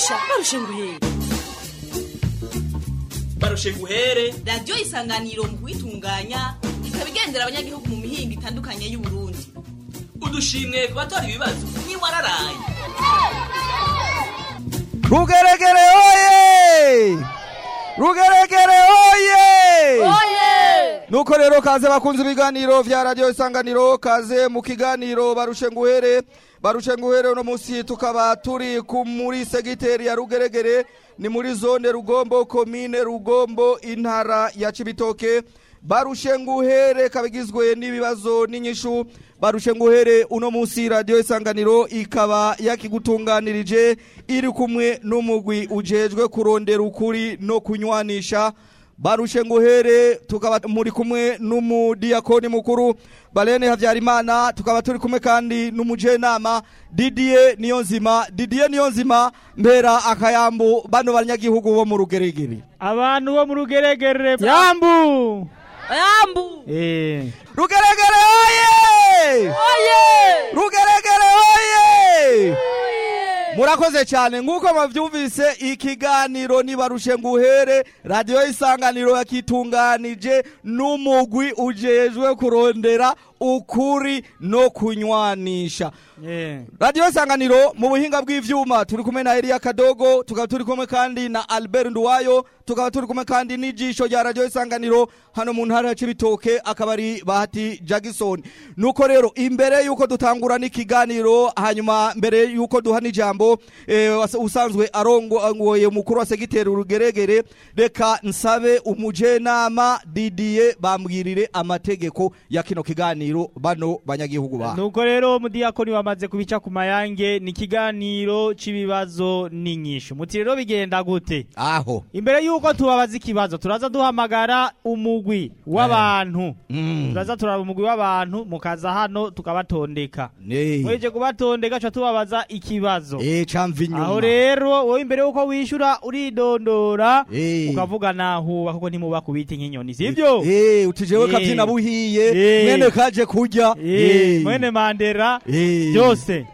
basha barushe nguhere barushe guhere radiyo isanganiro mu kuyitunganya ikaba igendera abanyagihugu mu mihingo itandukanye y'uburundi. Udushimwe ku batora ibibazo. Ntiwararaye rugeregere oye! Rugeregere oye! Nuko rero kaze bakunze ibiganiro vya radio isanganiro kaze mu kiganiro barushe nguhere barushe nguhere uno musi tukaba turi ku muri segiteri ya rugeregere. Ni muri zone rugombo komine rugombo intara ya cibitoke. Barushe nguhere kabigizwe n'ibibazo n'inyishu. Barushe nguhere uno musi radio isanganiro ikaba yakigutunganirije. Iri kumwe n'umugwi ujejwe kurondera ukuri no kunywanisha. Barushe nguhere tukaba muri kumwe n'umudiyakoni mukuru Balene Havyarimana tukaba turi kumwe kandi n'umujenama nzima Niyonzima. Niyo nzima mbera akayambu bano banyagihugu bo mu rugeregere. Abantu bo mu rugeregere yambu! Yambu! Eh. Rugeregere oye! Rugeregere oye murakoze cyane. Nk'uko bavyumvise ikiganiro nibarushe nguhere radiyo isanganiro yakitunganije n'umugwi ujejwe kurondera ukuri no kunywanisha. Radiyo isanganiro mu buhinga bw'ivyuma turi kumwe na Elia Kadogo tukaba turi kumwe kandi na Albert Nduwayo tukaba turi kumwe kandi n'ijisho rya radiyo isanganiro hano mu ntara ya Cibitoke akaba ari Bahati Jackson. Nuko rero imbere yuko dutangura n'ikiganiro hanyuma mbere yuko duha n'ijambo eh, usanzwe arongoye umukuru wa segiteri urugeregere reka nsabe umujenama Didier bambwirire amategeko ya kino kiganiro. Bano banyagihugu ba nuko rero mudiyakoni wamaze kubica ku mayange ni ikiganiro c'ibibazo n'inyishu muti rero bigenda gute aho imbere yuko tubabaza ikibazo turaza duhamagara umugwi w'abantu Mm. turaza turaba umugwi w'abantu mukaza hano tukabatondeka mweje kubatondeka ca tubabaza ikibazo Eh camva inyuma. aho rero wowe imbere yuko wishura uridondora Eh. ukavuga nahuba kuko ntimuba kubita nk'inyoni sivyo Eh utijewe Eh. kabyina buhiye Eh. mwene kaje kurya. Eh, mwene mandera byose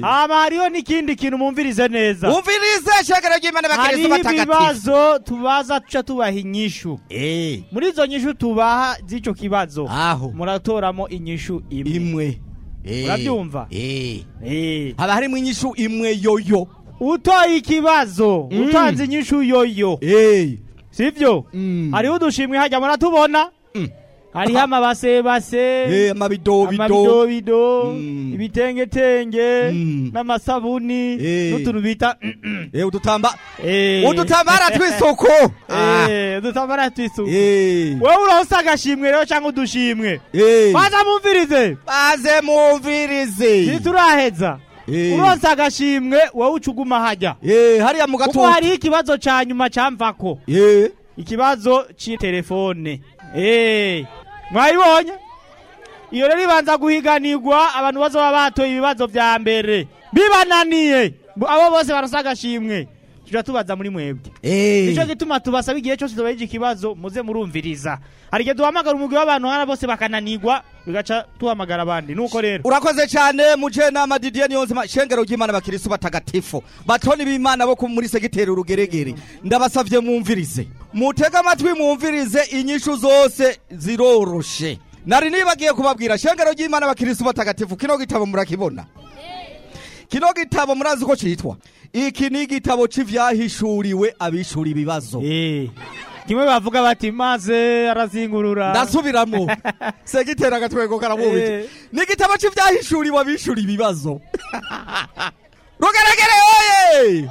hama hariho n'ikindi kintu mumvirize neza Umvirize shagara ry'Imana bakirisu hariho batakatifu. ibibazo tubaza tuca tubaha inyishu muri izo nyishu tubaha z'ico kibazo Aho. muratoramo inyishu imwe. Urabyumva? Haba harimo inyishu imwe yoyo. utoye ikibazo Mm. utanze inyishu yoyo sivyo Mm. hariho udushimwe hajya muratubona Mm. Hariho amabasebase Eh amabido bido. amabidobido Mm. ibitengetenge Mm. n'amasabuni Eh. n'utuntu bita Eh udutamba. Eh. Udutambara tw'isuku. Ah. Eh, udutambara tw'isuku Eh. wewe uronse agashimwe rero cyangwa udushimwe Eh. baza mumvirize Baze mumvirize. ntituraheza Eh. uronse agashimwe wowe ucuguma hajya Eh hariya mu kuko gatutu. hariho ikibazo ca nyuma camvako Eh. ikibazo c'itelefone Eh, mwayibonye iyo rero ibanza guhiganirwa abantu bazoba batoye ibibazo vya mbere. Bibananiye. Abo bose barasa agashimwe. Tuja tubaza muri mwebwe. Eh. nico gituma tubasaba igihe cyose tubayeje ikibazo muze murumviriza. Hari igihe duhamagara umugwi w'abantu hana bose bakananirwa bigaca tuhamagara abandi. Nuko rero. urakoze cyane mujenama didier niyonzima shengero ry'imana bakirisu batagatifu. Batoni b'imana bo muri segiteri urugeregere. Ndabasavye mwumvirize. Mutege amatwi mwumvirize inyishu zose ziroroshe. Nari nibagiye kubabwira shengero ry'imana bakirisu batagatifu kino gitabo murakibona? Kino gitabo murazi ko citwa iki ni igitabo c'ivyahishuriwe abishura ibibazo Eh, kimwe bavuga bati maze arazingurura. Ndasubiramwo segiteri agatwego karamubije. Eh. ni igitabo cy'ibyahishuriwe abishura ibibazo rugaragare oye!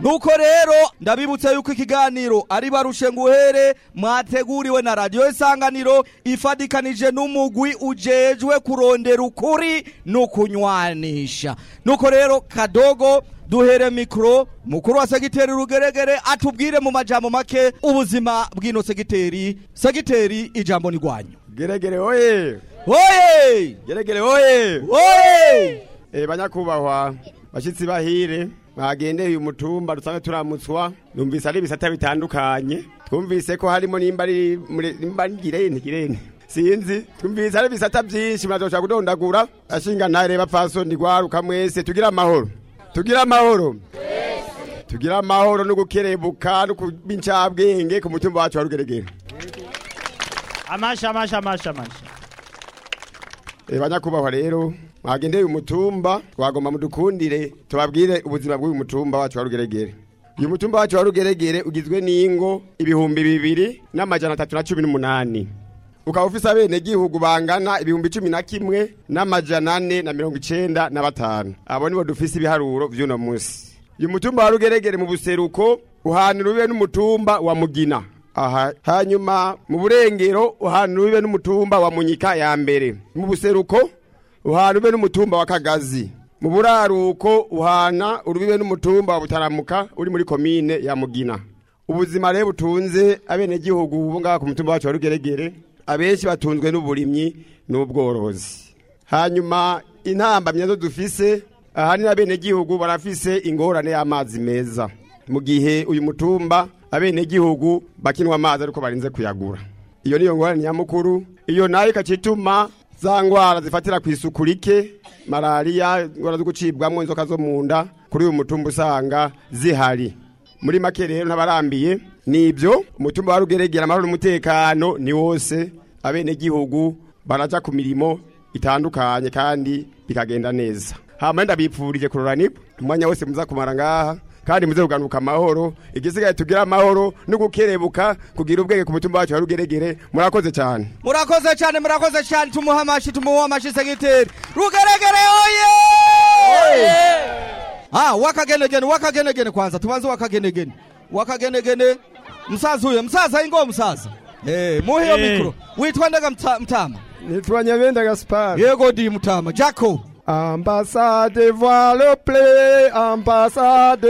Nuko rero ndabibutsa yuko ikiganiro ari barushe nguhere mwateguriwe na radiyo isanganiro ifadikanije n'umugwi ujejwe kurondera ukuri no kunywanisha nuko rero kadogo duhere mikoro mukuru wa segiteri rugeregere atubwire mu majambo make ubuzima bw'ino segiteri. Segiteri ijambo ni rwanyu. Geregere oye! Oye! Geregere oye! Oye! Eh, banyakubahwa bashitsi bahire. Mwagendeye uyu mutumba dusanzwe turamutswa numvise ari ibisata bitandukanye. Twumvise ko harimo nimba ari muri- nimba ari girene girene. Sinzi twumvise ari ibisata byinshi murazoshobora kudondagura. Ashinga ntare bapfasoni rwaruka mwese tugira amahoro. Tugira amahoro. Tugire amahoro no gukerebuka no kuba incabwenge ku mutumba wacu wa rugeregere. Amasha amasha amasha amasha. Eh, banyakubahwa rero mwagendeye umutumba twagomba mudukundire tubabwire ubuzima bw'uyu mutumba wacu wa rugeregere. Uyu mutumba wacu wa rugeregere ugizwe n'ingo ibihumbi bibiri n'amajana atatu na cumi n'umunani. Ukaba ufise abenegihugu bangana ibihumbi cumi na kimwe n'amajana ane na mirongo icenda na batanu. Abo nibo dufise ibiharuro vy'uno musi uyu mutumba wa rugeregere mu buseruko uhanira ube n'umutumba wa mugina. Aha hanyuma mu burengero uhanira ube n'umutumba wa munyika ya mbere. Mu buseruko uhana ube n'umutumba wa kagazi. Mu buraruko uhana urubibe n'umutumba wa butaramuka uri muri komine ya mugina. Ubuzima rero butunze abenegihugu ubu ngaha ku mutumba wacu wa rugeregere. Abenshi batunzwe n'uburimyi n'ubworozi. Hanyuma intambamyi zo dufise ahanini abenegihugu barafise ingorane y'amazi meza. Mu gihe uyu mutumba abenegihugu bakinwa amazi ariko barinze kuyagura. Iyo niyo ngorane nyamukuru. Iyo na yo ikacituma za ngwara zifatira ku isuku rike malariya ingwara zo gucibwamwo inzoka zo mu nda kuri uyu mutumba usanga zihari. Muri make rero ntabarambiye ni byo umutumba wa rugeregera amahoro n'umutekano ni wose abenegihugu baraja ku mirimo itandukanye kandi bikagenda neza. Hama ndabipfurije kuroranirwa umwanya wose muza kumara ngaha kandi muze kuganuka amahoro. Igisigaye tugira amahoro no gukerebuka kugira ubwenge ku mutumba wacu harugeregere murakoze cyane. Murakoze cyane murakoze cyane. Tumuha amashi tumuha amashi segiteri. Rugeregere oye! Ah wakagenegene wakagenegene kwanza. Tubanze wakagenegene. Wakagenegene. Msaza huyo msaza ingo msaza. Eh muhe yo Eh. mikro. Witwa ndaga mta- mtama? Nitwa nyabenda gaspar. Yego di mtama. Jako Ambassade blé, ambassade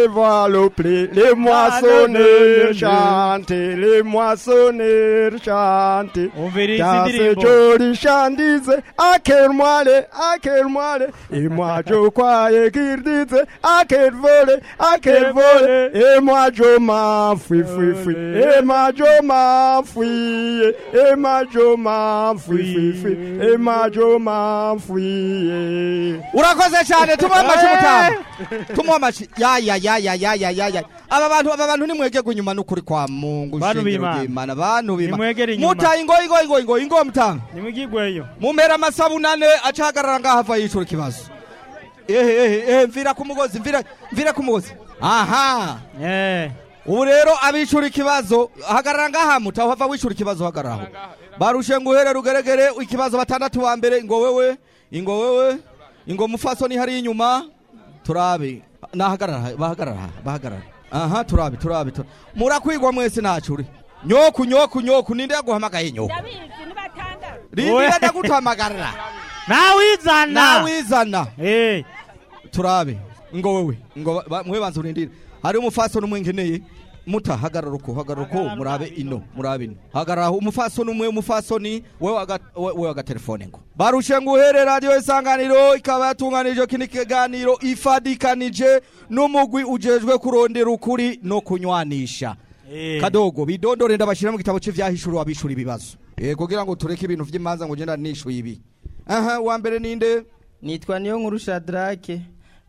blé, les moissonneurs chantent, les moissonneurs chantent. umviriza Dans ce indirimbo joli chant disait, à quel moelle, à quel moelle, et moi je croyais qu'il disait, à quel volet, à quel volet, et moi je m'enfuis, fui, fui, et moi je m'enfuis, et moi je m'enfuis, fui, fui, et moi je m'enfuis. Urakoze cyane tumuha amashi mutama. Tumuha amashi ya ya ya ya ya ya ya ya. Aba bantu aba bantu nimwegego inyuma n'ukuri kwa Mungu ry'Imana bantu b'Imana. Mutaye ingo ingo ingo ingo ingo mutanga. Nimugigweyo. Mumpera amasabunane acahagarara ngaho ava yicura ikibazo. Ehe ehe ehe mvira ku mugozi mvira mvira ku mugozi. Aha. Eh. Ubu rero abicura ikibazo hagarara ngaha muta hava wicura ikibazo hagarara aho. Barushe nguhere rugeregere ikibazo batandatu ba mbere ingo wewe ingo wewe. Ingo mufasoni hari inyuma? Turabe nahagarara bahagarara bahagarara. Aha turabe turabe murakwigwa mwese nacuri. Nyoku nyoku nyoku ninde yaguhamagaye nyoku? Rindira ndagutamagarira nawizana. Nawizana. Eh. Turabe ngo wewe ngo mwe banza urindire. Hari umufasoni umwe nkeneye muta hagarara uko hagarara uko murabe ino murabe ino. Hagarara umufasoni umwe umufasoni wewe aga- we- wewe agatelefone ngo. Barushe nguhere radiyo isanganiro ikaba yatunganije kino kiganiro ifadikanije n'umugwi ujejwe kurondera ukuri no kunywanisha. Eh. kadogo bidondore ndabashira mu gitabo cy'ivyahishuro abishura ibibazo. Eh kugira ngo tureke ibintu vy'imanza ngo genda nishuye ibi. Aha wa mbere ninde nitwa niyo nkuru shadrake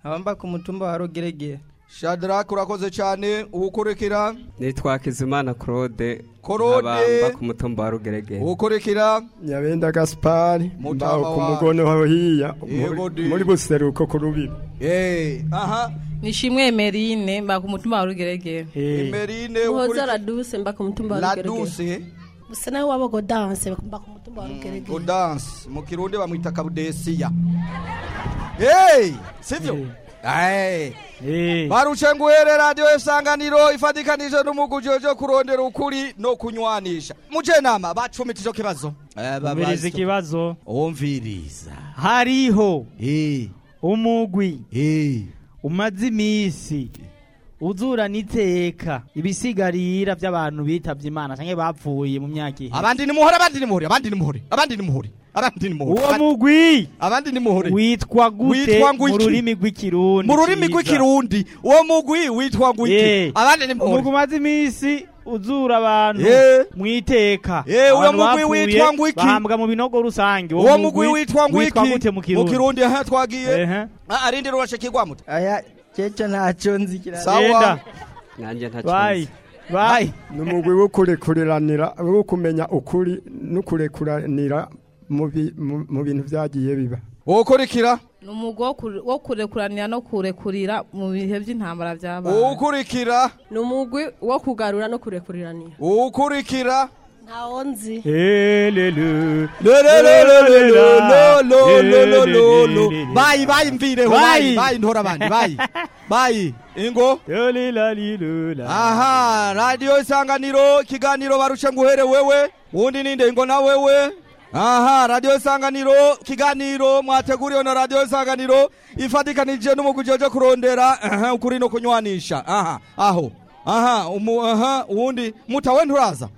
abamba ku mutumba wa rugeregere. Shadrack urakoze cyane. Uwukurekera nitwa Kizimana Claude. Claude. ku mutumba wa Rugeregere uwukurekera nyabenda gaspari mbaho ku wa- mugono aho hiya muri- buseruko ku rubibi. Eh aha. Nishimwe emerine mba ku mutumba wa rugeregere eh Emerine uwukurekera raduse mba ku mutumba wa la rugeregere douce gusa nawe waba godanse mba ku mutumba wa rugeregere go dance. Mu kirundi bamwita kabudesiya hey sivyo barushe nguhere radiyo isanganiro ifatikanije n'umuguje wo kurondera ukuri no kunywanisha. Mujenama bacumita ico kibazo. Eh umviriza ikibazo umviriza. Hariho. Umugwi. Umaze iminsi. Uzurana iteka ibisigarira by'abantu bitavye imana canke bapfuye mu myaka abandi ni muhore abandi ni muhore abandi ni muhore abandi ni muhore abandi ni muhure uwo mugwi! Abandi ni muhure witwa gute mu rurimi rw'ikirundi. Mu rurimi rw'ikirundi. Uwo mugwi witwa gute abandi ni muhure mugumaze imisi uzura abantu mwiteka uwo mugwi witwa ngwiki. bambwa mu binogo rusange. Uwo mugwi witwa ngwiki. mu kirundi. Aha twagiye. Ah, Arindira urashikirwa muta aya ceco ntaco nzi sawa. Nanje ntaco bayi bayi ni wo kurekuranira wo kumenya ukuri no kurekuranira mu bintu byagiye biba. Wokurikira? Ni umwuga wo kurekuranira no kurekurira mu bihe by'intambara by'abana uwukurikira ni umwuga wo kugarura no kurekuriranira uwukurikira ntawo nzi. Bayi bayi mvireho bayi bayi ntora abandi bayi bayi ingo aha radiyo isanganiro ikiganiro barushe ngo uhere wewe wundi ninde ingo na wewe aha radiyo isanganiro ikiganiro mwateguriwe na radiyo isanganiro ifatikanije n'umugwi uje kurondera ukuri no kunywanisha. Aha aho. Aha aha uwundi. Mutawe nturaza.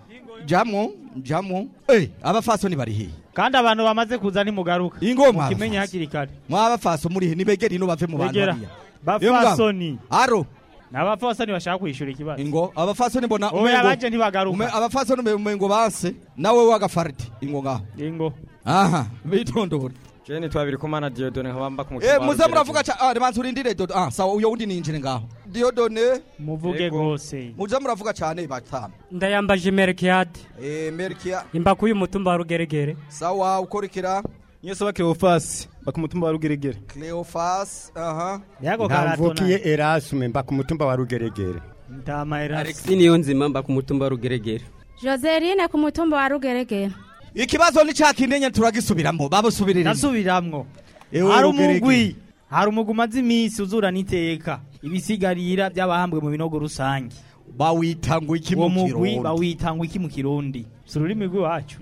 Jamwo jamwo eh abafasoni bari hehe kandi abantu bamaze kuza ntimugaruka ingoma kimenye hakiri kare. Mwabafaso muri he? Nibegere ino bave mu bantu bariya. Bafasoni. aro. n'abafasoni bashaka kwishyura ikibazo ingo abafasoni mbona ubu yabaje ntibagaruka abafasoni mbona ngo base nawe wagafarite ingo ngaho ingo aha bitondora Jeni twabiri kumana Diodone nkabamba kumukibwa. Eh muze muravuga cha ah bantu rindire Diodone ah sawa uyo undi ninjire ngaho. Diodone muvuge gose. Muze muravuga cyane batanu. Ndayambaje Merkiad. Eh Merkiad. Imba kuyu mutumba rugeregere. Sawa ukorikira. nyesaba Cleophas bakumutumba wa rugeregere. Cleophas aha. Yago karatunaye Erasme bakumutumba wa rugeregere. Ndama Erasme. Alexine Yonzima bakumutumba wa rugeregere. Joseline kumutumba wa rugeregere. Ikibazo ni cakindenya turagisubiramo babusubirira Nasubiramwo. Hari umugwi. Hari umugumazi imisi uzura niteka. Ibisigarira by'abahambwe mu binogo rusange. Bawitangwa iki mu kirundi? bawitangwa iki mu kirundi? Sururimi rwacu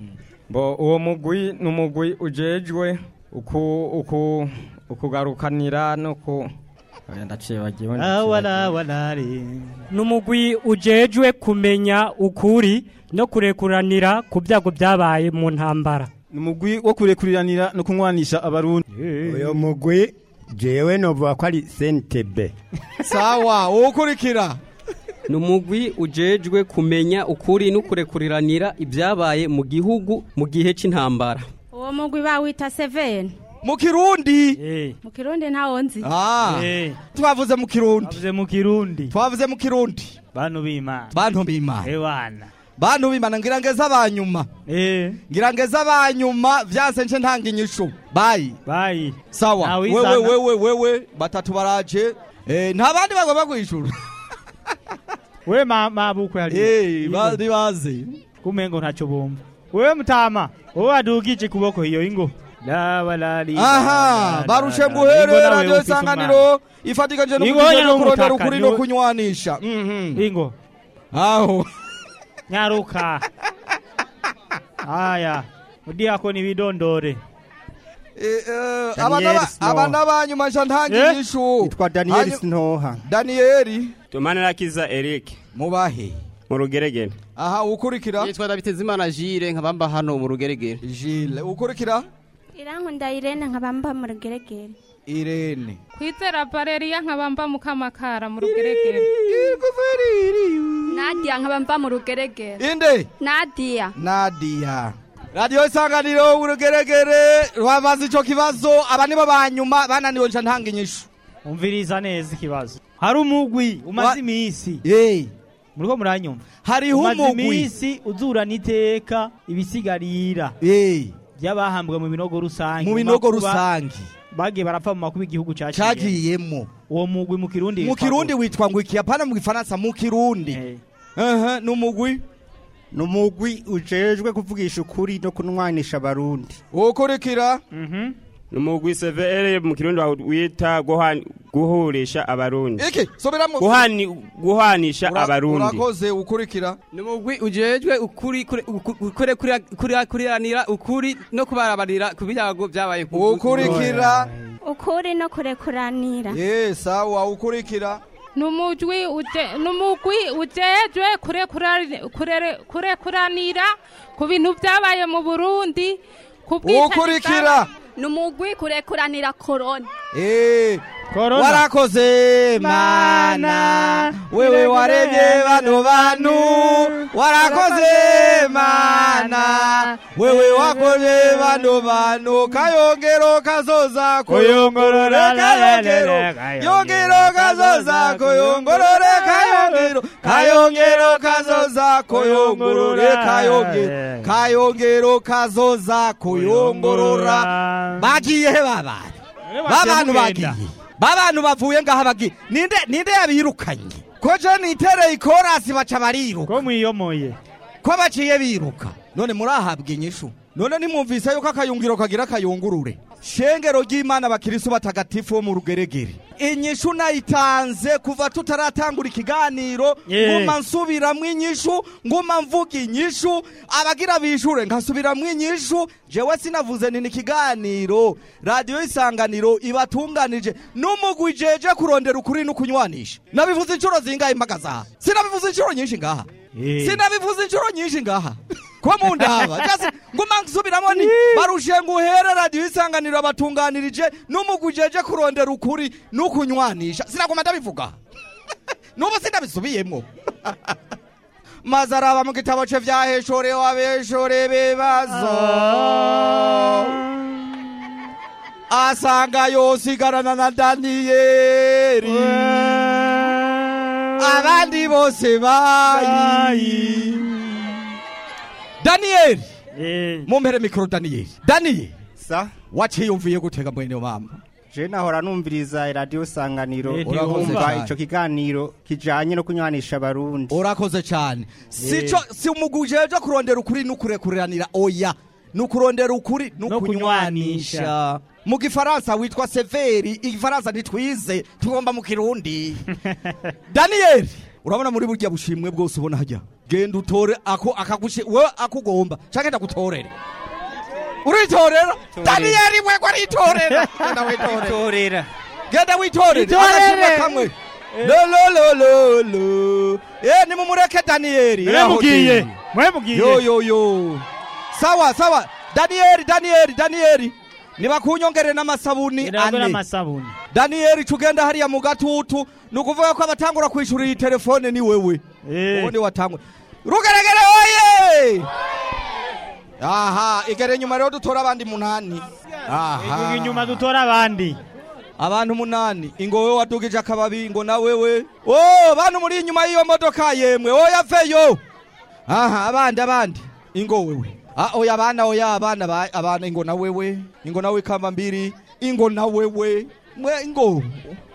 uwo mugwi ni umugwi ujejwe uku uku ukugarukanira no ku ni umugwi ujejwe kumenya ukuri no kurekuranira ku byago byabaye mu ntambara. Ni umugwi wo kurekuriranira no kunywanisha abarundi. uyo mugwi jewe novuga ko ari sentebe. Sawa ukurikira ni umugwi ujejwe kumenya ukuri no kurekuriranira ibyabaye mu gihugu mu gihe cy'intambara Uwo mugwi bawita Seven. mu kirundi? Mu Kirundi ntawo nzi. ah. Eh. twavuze mu kirundi. Bavuze mu kirundi. Twavuze mu kirundi. Bantu b'imana. Bantu b'imana. Ewana bantu b'imana ngira ngeze abanyuma. Eh. Ngira ngeze abanyuma vyase nce ntanga inyishu. Bayi bayi sawa. Wewe wewe wewe batatu baraje. Eh nta bandi bagomba kwishura we mabukwe ma hey, bari wazi kumengo ntacho bumva We mtama wowe adugije kuboko hiyo ingo. Aha barushe muherera radiyo isanganiro ifatikanije Ifatika bwo kurondera ukuri rukurino kunywanisha ingo aho mm-hmm. nyaruka. Haya mudiako ni vidondore. Abana Snow. abana banyuma nca ntanga Eh? inyishu yitwa daniyeli sinoha daniyeli Tumanirakiza Eric. Mubahe. Mu rugeregere. Aha ukurikira. Yitwa Dabitezimana Jire nkabamba hano mu rugeregere. Gilles ukurikira. Irankunda Irene nkabamba mu Rugeregere. Irene. Kwizera Valeria nkabamba mu kamakara mu rugeregere. Nadia nkabamba mu Rugeregere. inde? Nadia. Nadia. Radio isanganiro urugeregere rwamaze ico kibazo aba nibo banyuma bananiwe nca ntanga inyishu. Umviriza neza ikibazo. Hari umugwi umaze iminsi. Eh muriko muranyumva? Hariho umaze umugwi iminsi uzurana iteka ibisigarira. By'abahambwe mu binogo rusange. Mu binogo rusangi bagiye barapfa mu makuba igihugu cyaciye cagiyemo uwo mugwi mu kirundi mu kirundi witwa ngo iki apana mu gifaransa mu kirundi. Ni umugwi ni umugwi ujejwe kuvugisha ukuri no kunwanisha abarundi. Ukurikira? Ni umugwi CVR mu kirundi wita guhurisha abarundi. Iki soberamo Guhani- guhanisha abarundi. urakoze ukurikira. Ni umugwi ujejwe ukuri kure- uku- kure- kure- kure- kuriranira ukuri no kubarabarira ku byago byabaye ku- ukurikira. Ukuri no kurekuranira. sawa ukurikira. numujwi uje numugwi ujejwe kurekuranira ku bintu byabaye mu Burundi ukurikira ni umugwi kurekuranira korona Eh, warakoze mana. Wewe waremye bano bantu. Warakoze mana. Wewe wakoze bano bantu. Kayongero kazoza koyongorore kayongero yongero kazoza koyongorore kayongero. Kayongero kazoza koyongorore kayongero kayongero kazoza koyongorora. Bagiye he babana babantu bagiye. Babantu bavuye ngaha bagiye. Ninde ninde yabirukanye? Ko je nitereye ikorasi baca bariruka? Ko mwiyomoye. Ko baciye biruka? None murahabwa inyishu. None nimwumvise yuko akayungiro kagira akayungurure shengero ry'imana abakirisu batagatifu bo mu rugeregere. Inyishu nayitanze kuva tutaratangura ikiganiro nguma nsubiramwo inyishu nguma mvuga inyishu abagira bishure nkasubiramwo inyishu jewe sinavuze nini ikiganiro. Radiyo isanganiro ibatunganije n'umugwi jeje kurondera ukuri n'ukunywanisha. Nabivuze inshuro zingahe impagaza sinabivuze inshuro nyinshi ngaha? Sinabivuze inshuro nyinshi ngaha? Ko mu ndaba nguma nsubiramo ni barushe nguhere radiyo isanganiro abatunganirije n'umugwi jeje kurondera ukuri n'ukunywanisha. Sinaguma ndabivuga. N'ubu sindabisubiyemo. Maze araba mu gitabo ce vyaheshorewe abeshore bebazo. Asanga yosigarana na daniyeli abandi bose bayi. Daniyeli mumpere mikoro daniyeli daniyeli sa. Waciyumviye gutega mwene mama je nahora numviriza radio sanganiro. Urakoze urumva ico kiganiro kijanye no kunywanisha abarundi. Urakoze cyane sico si umuguje jo kurondera ukuri n'ukurekuranira. Oya n'ukurondera ukuri n'ukunywanisha. Mu gifaransa witwa severi igifaransa ntitwize tugomba mu kirundi. Daniyeli urabona muri burya bushimwe bwose ubona hajya. Genda utore ako akagushi wewe akugomba canke ndagutorere uritorera? Daniyeli wego ritorera genda witorere torera genda witorere kamwe. Lololololo eh nimumureke daniyeli mwe mwemugiye mwe mugiye. Yo yo yo. Sawa sawa. Daniyeli daniyeli daniyeli nibakunyongere n'amasabuni ane. daniyeli cugenda hariya mu gatutu. Ni ukuvuga ko abatangura kwishura iyi telefone ni wewe ubu ni watangura rugeregere oye! Aha igere nyuma rero dutora abandi munani. Aha. Inyuma dutora abandi. Abantu umunani ingo wewe wadugije akababi ngo na wewe. Oh bantu muri inyuma y'iyo modoka yemwe. Oya veyo aha abandi abandi. Ingo wewe ah oya abana oya abana ba- abana ingo na wewe. Ingo nawe kamba mbiri. Ingo na wewe. Mwe ingo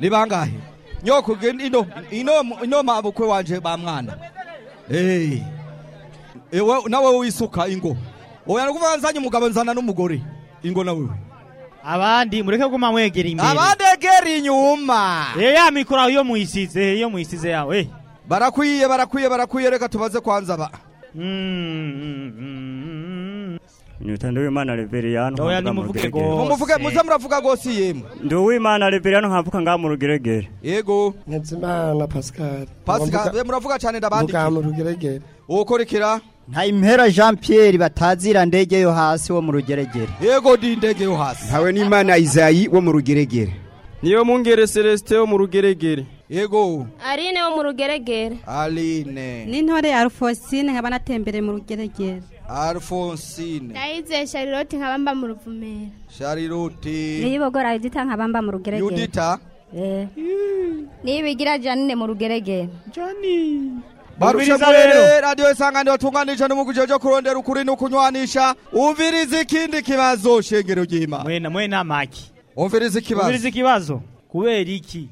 ni bangahe? Nyoko ino ino ino mabukwe wanje ba mwana eh ewe nawe wisuka ingo. Oya nukuvuga nzanye umugabo nzana n'umugore ingo na wewe abandi mureke kuguma mwegera imbere. Abandegera inyuma. Eh, ya mikoro iyo muyisize iyo muyisize yawe. Barakwiye barakwiye barakwiye reka tubaze kwanza ba. Nitendo w'Imana Reveriyano. Oya, nimuvuge gose. mumuvuge muze muravuga gose yemwe. Ndi uw'Imana Reveriyano nkavuka ngaha mu rugeregere. yego. Ntezimana Pascal. Pasika be muravuga cyane ndabandike Muga mu rugeregere ukurikira Ntayimpera Jean Pierre batazira ndege yo hasi wo mu rugeregere yego di ndege yo hasi. Hawe n'imana izayi wo mu rugeregere niyo mungere celestin wo mu rugeregere yego. Arine wo mu rugeregere. aline. N'intore ya Alphonsine nkaba natembereye mu rugeregere alfonsine Ndayize Charlotte nkaba mba mu ruvumera. shariruti niyibogora Yudita nkaba mba mu rugeregere yudita eh. Niyibigira Janine mu rugeregere Jani Umviriza rero. murere radiyo isanganiro tunganije n'umuguje cyo kurondera ukuri n'ukunywanisha. Umviriza ikindi kibazo shengero ry'imana mwena mwena maki. Umviriza ikibazo? Umviriza ikibazo? Kubera iki?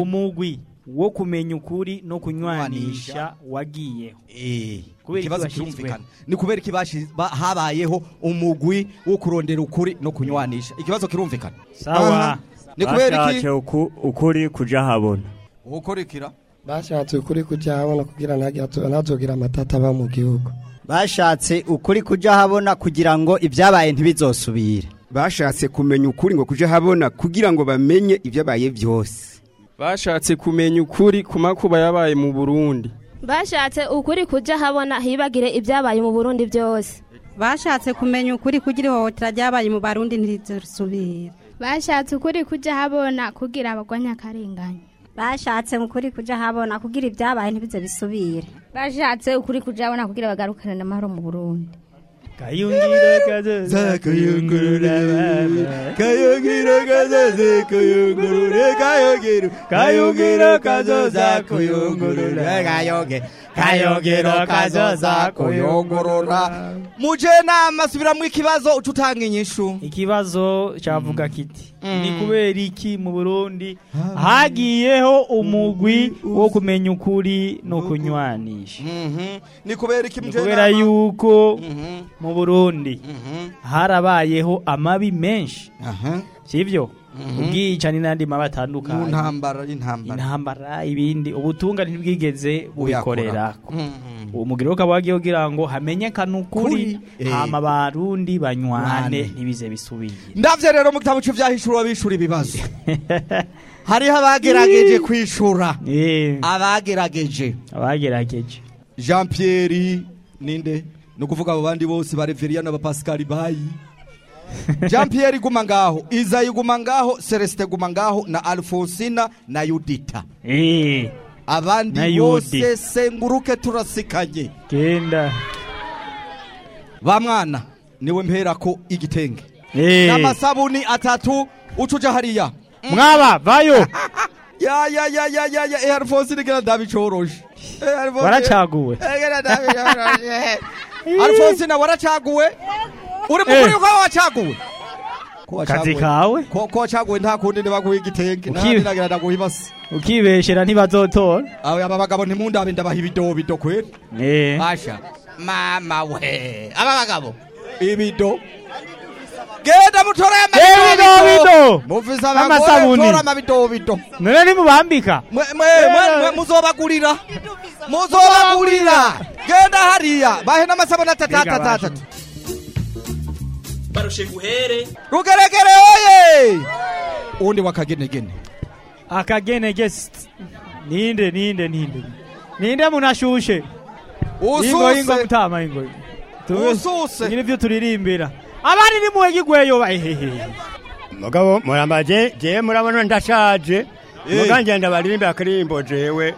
Umugwi. Wo kumenya ukuri no kunywanisha wagiyeho. Kubera iki ikibazo kirumvikana. ni kubera ba- habayeho umugwi wo kurondera ukuri no kunywanisha. Ikibazo kirumvikana. Sawa. Ni kubera iki? Bashatse uku- ukuri kuja habona. ukurikira bashatse ukuri kujya habona kugira ntihagire- ntazogira amatata aba mu gihugu. Bashatse ukuri kuja habona kugira ngo ibyabaye ntibizosubire. Bashatse kumenya ukuri ngo kuje habona kugira ngo bamenye ibyabaye byose. Bashatse kumenya ukuri ku makuba yabaye mu burundi. Bashatse ukuri kuja habona hibagire ibyabaye mu Burundi byose. bashatse kumenya ukuri kugira ihohotera ryabaye mu barundi ntirizosubira. Bashatse ukuri kujya habona kugira abagwanya akarengane. Bashatse ukuri kujya habona kugira ibyabaye ntibize bisubire bashatse ukuri kujya habona kugira bagarukane amahoro mu burundi. 가용기로 가자 사가용구르라 가용기로 가자 사가용구르라 가용기로 가용기로 가자 사가용구르라 가용기 가용기로 가자 사가용구르라 mujena masubiramo ikibazo ucutanga inyishu ikibazo cyavuga kiti ni kubera iki mu Burundi hagiyeho umugwi wo kumenya ukuri no kunywanisha ni kubera iki mujena kubera yuko mu burundi harabayeho amabi menshi. Sibyo ubwicani n'andi mabi atandukanye. Mu ntambara y'intambara. Intambara ibindi. Ubutungane ntibwigeze bubikorera. Mm. uwo mugiro ukaba wagiye kugira ngo hamenyekane ukuri Kuri, eh. hama abarundi banywane Nywane. ntibize bisubire. Ndavye rero mu gitabo cy'ivyahishura bishura ibibazo. Hariho abagerageje kwishura. Abagerageje. Abagerageje. Jean pierre ninde? Ni ukuvuga abo bandi bose ba reveriya n'aba pascal bayi jean pierre guma ngaho izayi guma ngaho celestin guma ngaho na alfonsina na yudita. Abandi Na bose senguruke turasikanye. Genda ba mwana ni we mperako igitenge. Eh. n'amasabuni atatu uca uja hariya mwaba vayo. Ya ya ya ya ya ya eh alfonsine gera ndabicoroshe alfonsi Alfonsina waracaguwe uri mukuru yuko wacaguwe kazi kawe. Ko wacaguwe nta kundi nibaguha igitenge naragira ndaguha ibasi ukibeshera ntibazotora aho aba bagabo ntimundabe ndabaha ibidobido kwera basha eh. mama we. Aba bagabo. Ibido genda mutore Ibido, bido. muvise N'amasabuni. abagore tora amabido bido none nimubambika mwe mwe- mwe muzobagurira muzobagurira genda. Hariya bahe n'amasabuni atatu na atatu basha. atatu barushe guhere. Rugeregere oye! Uwundi wakagenegene akagenegesi. Ninde ninde ninde. Ninde munashushe. Ususe. ingo ingo mutama ingo. Ususe. nyine ibyo turirimbira abandi ni muwe gigweyo bahehehe mugabo murambaje jewe murabona ndashaje Eh. muga ngenda baririmbe akarimbo jewe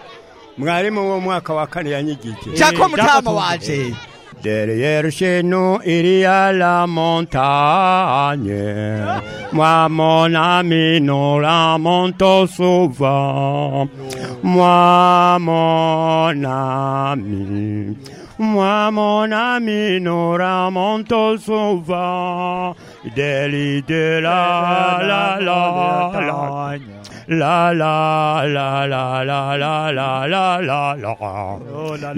mwarimu wo mwaka wa kane yanyigije Jako mutama waje. Derrière chez nous, il y a la montagne. Moi, mon ami, nous la montons souvent. Moi, mon ami. Moi, mon ami, nous la montons souvent. Deli de la la la la. La la la la la la la la la la.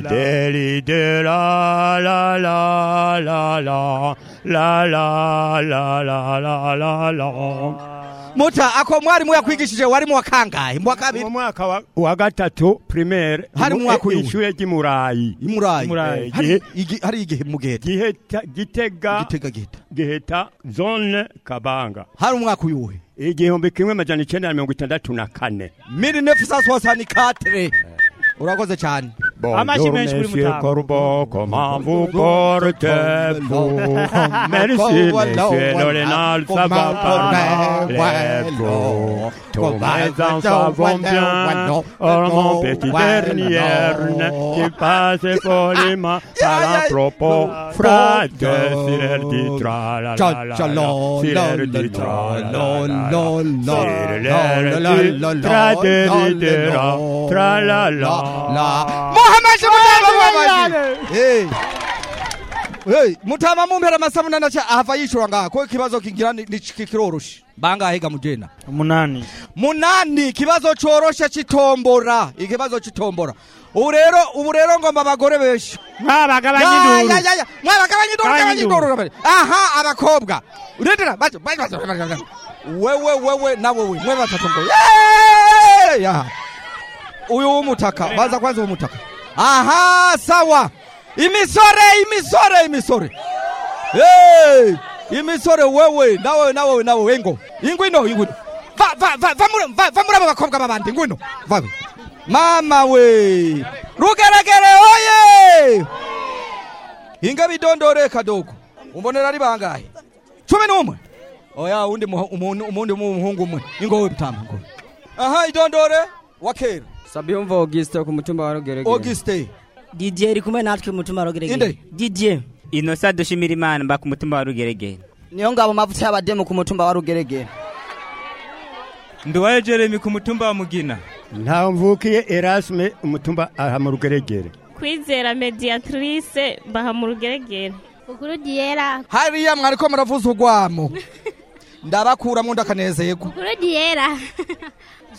Deli de la la la la la. La la la la la la la. Muta ako mwarimu yakwigishije? Wari mu wa kangahe mu wakabiri mu mwaka wa- gatatu primaire Hari mu mwaka uyu? ishure ry'imurayi imurayi hari gihe- igi- hari igihe mu giheta giheta gitega. Gitega giheta. Giheta zone kabanga. Hari umwaka uyuhe igihumbi kimwe majana icenda na mirongo itandatu na kane. 1964 urakoze cyane Bonjour, monsieur Corbeau, comment vous portez-vous Merci, monsieur Lorénal, ça va parler-vous Tous mes enfants vont bien Oh, mon petit dernier qui passe follement par un propos Frate, s'il leur dit tra la la la la S'il leur dit tra la la la S'il leur dit tra Tra la la muhamaje mutama muhamaje hey hey mutama mumpera amasabuni anaca ahava yishura ngaha ko ikibazo kigira kiroroshe bangahe ga mujena umunani munani ikibazo coroshe citombora ikibazo citombora ubu rero ubu rero ngomba abagore benshi mwabagabanya Ya, induru ya, ya, ya. mwabagabanya induru Gabanya induru. aha abakobwa urendera baje baje baje wewe wewe na wewe mwe batatu ngo uyu w'umutaka baza kwanza w'umutaka aha sawa imisore imisore imisore hey! imisore wewe nawe nawe nawe engo ingwino ingwino va va va va bakobwa babandi ingwino va mama we rugeregere oye inga bidondore kadogo umbonera ari bangahe cumi n'umwe oya undi umuhungu umwe ingowe bitamba ngo aha idondore wa kera Sabiyumva Auguste ku mutumba wa Rugeregere. Auguste Didier iri kumwe natwe ku mutima wa Rugeregere. Inde? Didier. inosa dushimira imana mba ku mutumba wa rugeregere Niyo ngabo mavuta y'abademu ku mutumba wa Rugeregere. nduwayo jeremy ku mutumba wa mugina ntawe mvukiye erasme umutumba aha mu rugeregere kwizera mediatrice baha mu rugeregere ukuru diyera hariya mwariko muravuza urwamo ndabakuramwo ndakanezerwa ukuru diyera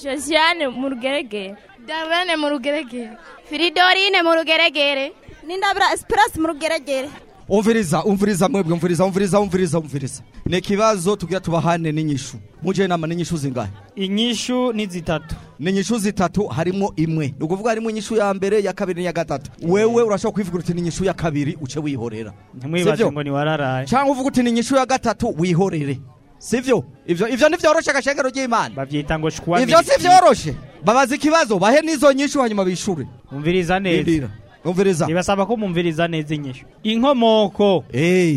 josiane mu rugeregere davene mu rugeregere firidorine mu rugeregere Nindabira Esperance mu rugeregere. umviriza umviriza mwebwe umviriza umviriza umviriza umviriza ni ikibazo tugira tubahane n'inyishu muje nama n'inyishu zingahe? Inyishu ni zitatu. Ni inyishu zitatu harimo imwe. Ni ukuvuga harimo inyishu ya mbere ya kabiri n'iya gatatu. Wewe urashobora kwivuga uti ni inyishu ya kabiri uce wihorera. Ntimwibaze ngo ni wararaye. Cyangwa uvuga uti ni inyishu ya gatatu wihorere. Sivyo? Ivyo ivyo ntivyoroshe agashengero ry'imana bavyita ngo shwa ivyo si vyoroshe babaza ikibazo. Bahe n'izo nyishu hanyuma bishure umviriza neza. Umviriza ibasaba ko mumviriza neza inyishu. Inkomoko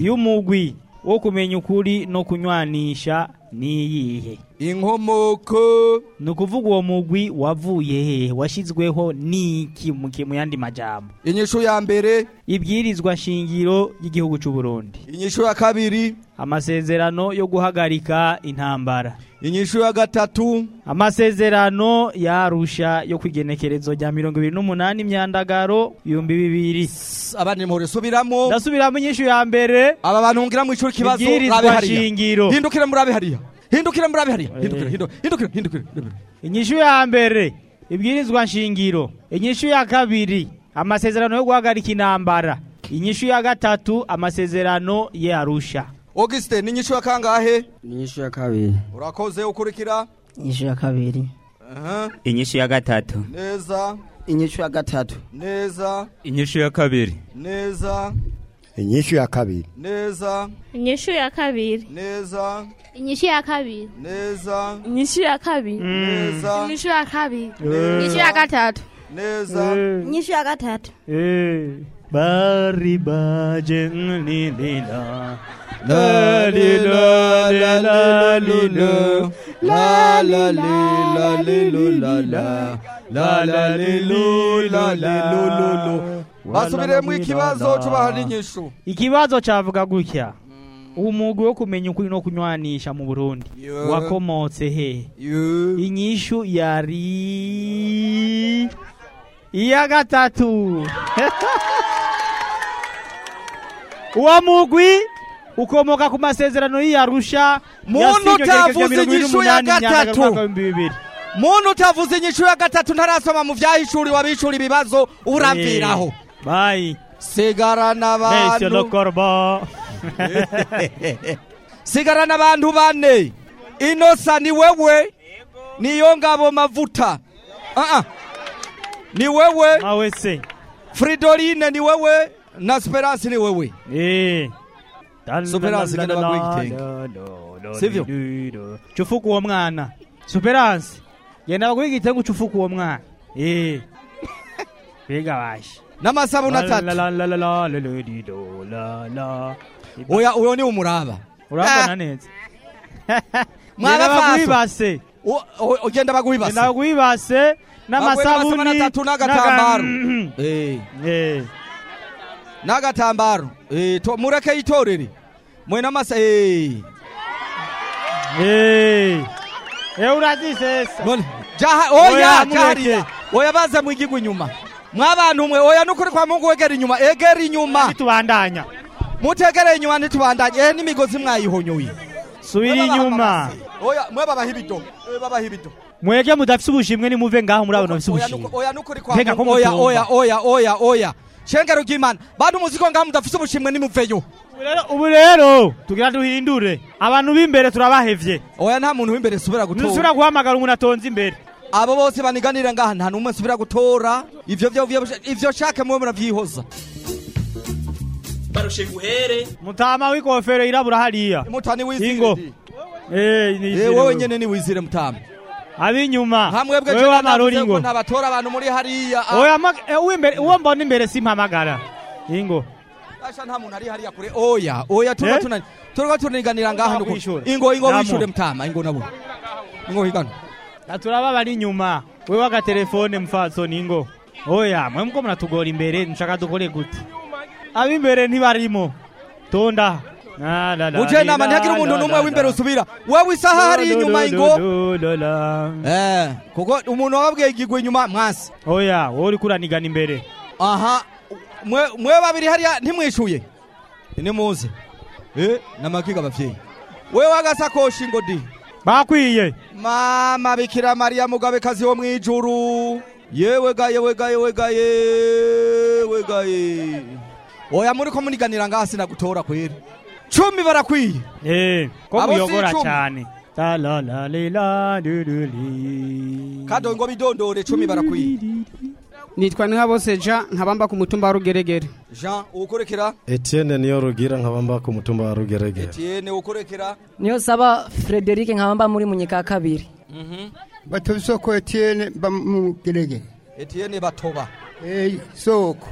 y'umugwi wo kumenya ukuri no kunywanisha niyihe inkomoko. Ni ukuvuga uwo mugwi wavuye hehe washyizweho n'iki mu yandi majambo? Inyishu ya mbere. Ibwirizwa shingiro ry'igihugu cy'u Burundi inyishu ya kabiri. Amasezerano yo guhagarika intambara. Inyishu ya gatatu amasezerano yarusha yo kwigenekerezo rya mirongo ibiri n'umunani imyandagaro ibihumbi bibiri. Abandi muhore subiramo. Ndasubiramo inyishu ya mbere. Aba bantu ngira mu ishuri kibazo Ibwirizwa rabe hariya. shingiro. hindukira murabe hariya. Hindukira murabe hariya. Hindukira hindu- hindukira hindukira hindukira. inyishu ya mbere. Ibwirizwa nshingiro inyishu ya kabiri. Amasezerano yo guhagarika intambara. Inyishu ya gatatu amasezerano yarusha Auguste ni inyishu ya kangahe Ni inyishu ya kabiri. urakoze ukurikira Inyishu ya kabiri. Aha. inyishu ya gatatu neza Inyishu ya gatatu. neza inyishu ya kabiri neza inyishu ya kabiri neza inyishu ya kabiri neza inyishu ya kabiri neza inyishu ya kabiri neza inyishu ya kabiri Eh. inyishu ya gatatu neza Inyishu ya gatatu. Bari baje nilila La li la la la li lo. La la li la li lo la la. La la li lo la. Li lo lo lo. basubiremo ikibazo tubahana inyishu ikibazo cavuga gutya? Umugwi wo kumenya ukuri no kunywanisha mu burundi. Wakomotse he? Inyishu yari iya gatatu uwo mugwi ukomoka ku masezerano y'iyarusha muntu utavuze inyishu ya gatatu. Muntu utavuze inyishu ya gatatu ntarasoma mu vyahishuri wabishura ibibazo uramviraho. Bayi sigarana abantu sigarana abantu bane. Inosa ni wewe. Niyo ngabo mavuta. Ah -ah. ni wewe. Fridoline ni wewe. Na esperance ni wewe eh Superance ngenda baguha igitenge sivyo cufuka uwo mwana superance genda baguha igitenge ucufuka uwo mwana eh biga la la atatu oya uyo ni umuraba urabona neza Mwana baguha ugenda ibase O- o- ugenda baguha ibase genda na tatu na atatu n'agatambaro Eh. eh n'agatambaro Eh, mureke yitorere mwe n'amasa eh. eh. Eh urazisesa jaha Oya, jahariya oya baza mwigigwa inyuma mwabantu mwe oya nukuri kwa mungu wegera inyuma egera inyuma tubandanya mutegereye inyuma ntitubandanye eh n'imigozi mwayihonyoye subira inyuma oya mwe babaha ibido babaha ibido mwege mudafise ubushimwe nimuve ngaho muri abo bafise ubushimwe oya nukuri kwa mungu. oya oya oya oya oya shengero ry'imana bantu muziko ngaho mudafise ubushimwe nimuveyo ubu rero tugira duhindure. Abantu b'imbere turabahevye. Oya nta muntu w'imbere subira gutora. Ntusubira guhamagara umuntu atonze imbere. Abo bose baniganira ngaha nta n'umwe nsubira gutora. Ivyo vyo vyo- ivyo shake mwe muravyihoza. Barushe guhere. Mutama w'ikofero yirabura hariya. Mutani wizire eh Eh, wowe nyene ni wizire mutama abinyuma hamwebwe wewe w'amarori navuze ingo ko ntabatora abantu muri hariya ah. oya uw'imbere uwo mbona imbere simpamagara ingo Asha nta muntu ari hariya kure. Oya, oya turiko Eh? tunani. Turiko tuniganira ngaha nuko. Ingo ingo wishure mtama, ingo nabo. Ingo higano. turaba bari inyuma wewe agatelefone mfatsoni ngo oya mwe muko muratugora imbere nshaka dukore gute ab'imbere ntibarimo tonda Na, la, la, Uje nama la, ntihagire umuntu n'umwe w'imbere usubira. Wewe isaha hari Lo, inyuma ingo. Eh, kuko umuntu wababwiye igigwa inyuma mwasi. oya wowe uri kuranigana imbere Aha. Mwe babiri hariya ntimwishuye. Ni muze. Eh, namakiga abavyeyi. Wewe agasakoshi ngo di. bakwiye Mama Bikira Maria mugabekazi wo. Yewe ga yewe ga yewe ga yewe ga ye. Oya muri ko muniganira ngaha sinagutora kwera. Cumi barakwiye. eh ko icumi. cyane la la la li, la du, du, li. Kado ngo bidondore cumi barakwiye. nitwa ntihabose jean nkabamba ku mutumba wa rugeregere Jean ukorekera. Etienne niyo rugira nkabamba ku mutumba wa rugeregere Etienne ukorekera. niyo saba Frederic nkabamba muri munyika kabiri Mhm. batoba isoko Etienne bamugerege Etienne batoba. eh soko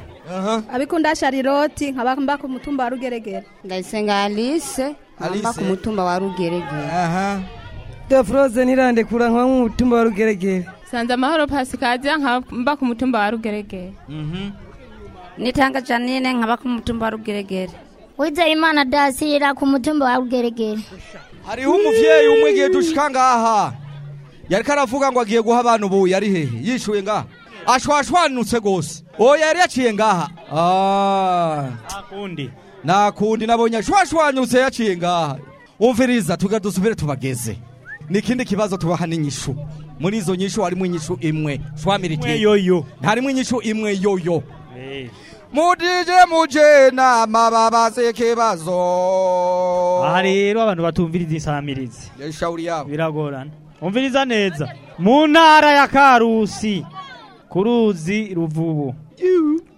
abikunda shariroti nkabamba ku mutumba wa rugeregere. Ndayisenga alice nkamba ku mutumba wa rugeregere. Defroze nirandekura nkaba mu mutumba wa rugeregere. Sanze amahoro pasikaziya nkaba ku mutumba wa rugeregere. Nitanga janine nkaba ku mutumba wa rugeregere. Uwizeyimana dasira ku mutumba wa rugeregere. Hariho umuvyeyi umwe giye dushika ngaha. Yariko aravuga ngo agiye guha abantu ubu yari hehe? Yishuye ngaha. Ashwashwanutse gose. Oya yari yaciye ngaha. Ah. Nakundi. Nakundi nabonye ashwashwanyutse yaciye ngaha. Umviriza tuga dusubire tubageze. Nikindi kibazo tubaha n'inyishu. Muri izo nyishu harimo inyishu imwe. Shwamiriti. Yoyo. Harimo inyishu imwe yoyo. Mudije muje nama babaze kibazo. aha rero abantu batumviriza insamirizi shauri yabo biragorana umviriza neza mu ntara ya karusi ku ruzi ruvubu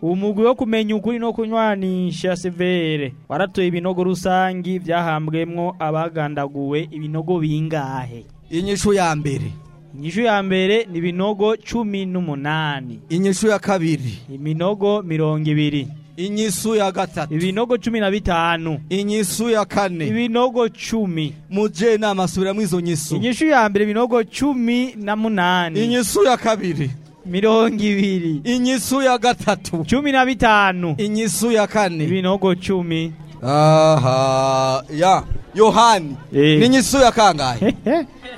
umugwi wo kumenya ukuri no kunywanisha severe. Waratoye ibinogo rusangi byahambwemwo abagandaguwe ibinogo bingahe? Inyishu ya mbere. Inyishu ya mbere ni ibinogo cumi n'umunani. Inyishu ya kabiri. Iminogo mirongo ibiri. Inyishu ya gatatu. Ibinogo cumi na bitanu. Inyishu ya kane. Ibinogo cumi. Muje nama subiramwo izo nyisu. Inyishu ya mbere ibinogo cumi na munani. Inyishu ya kabiri. Mirongo ibiri. Inyishu ya gatatu. Cumi na bitanu. Inyishu ya kane. Ibinogo cumi aha ya yohani. Eh. ni inyishu ya kangahe?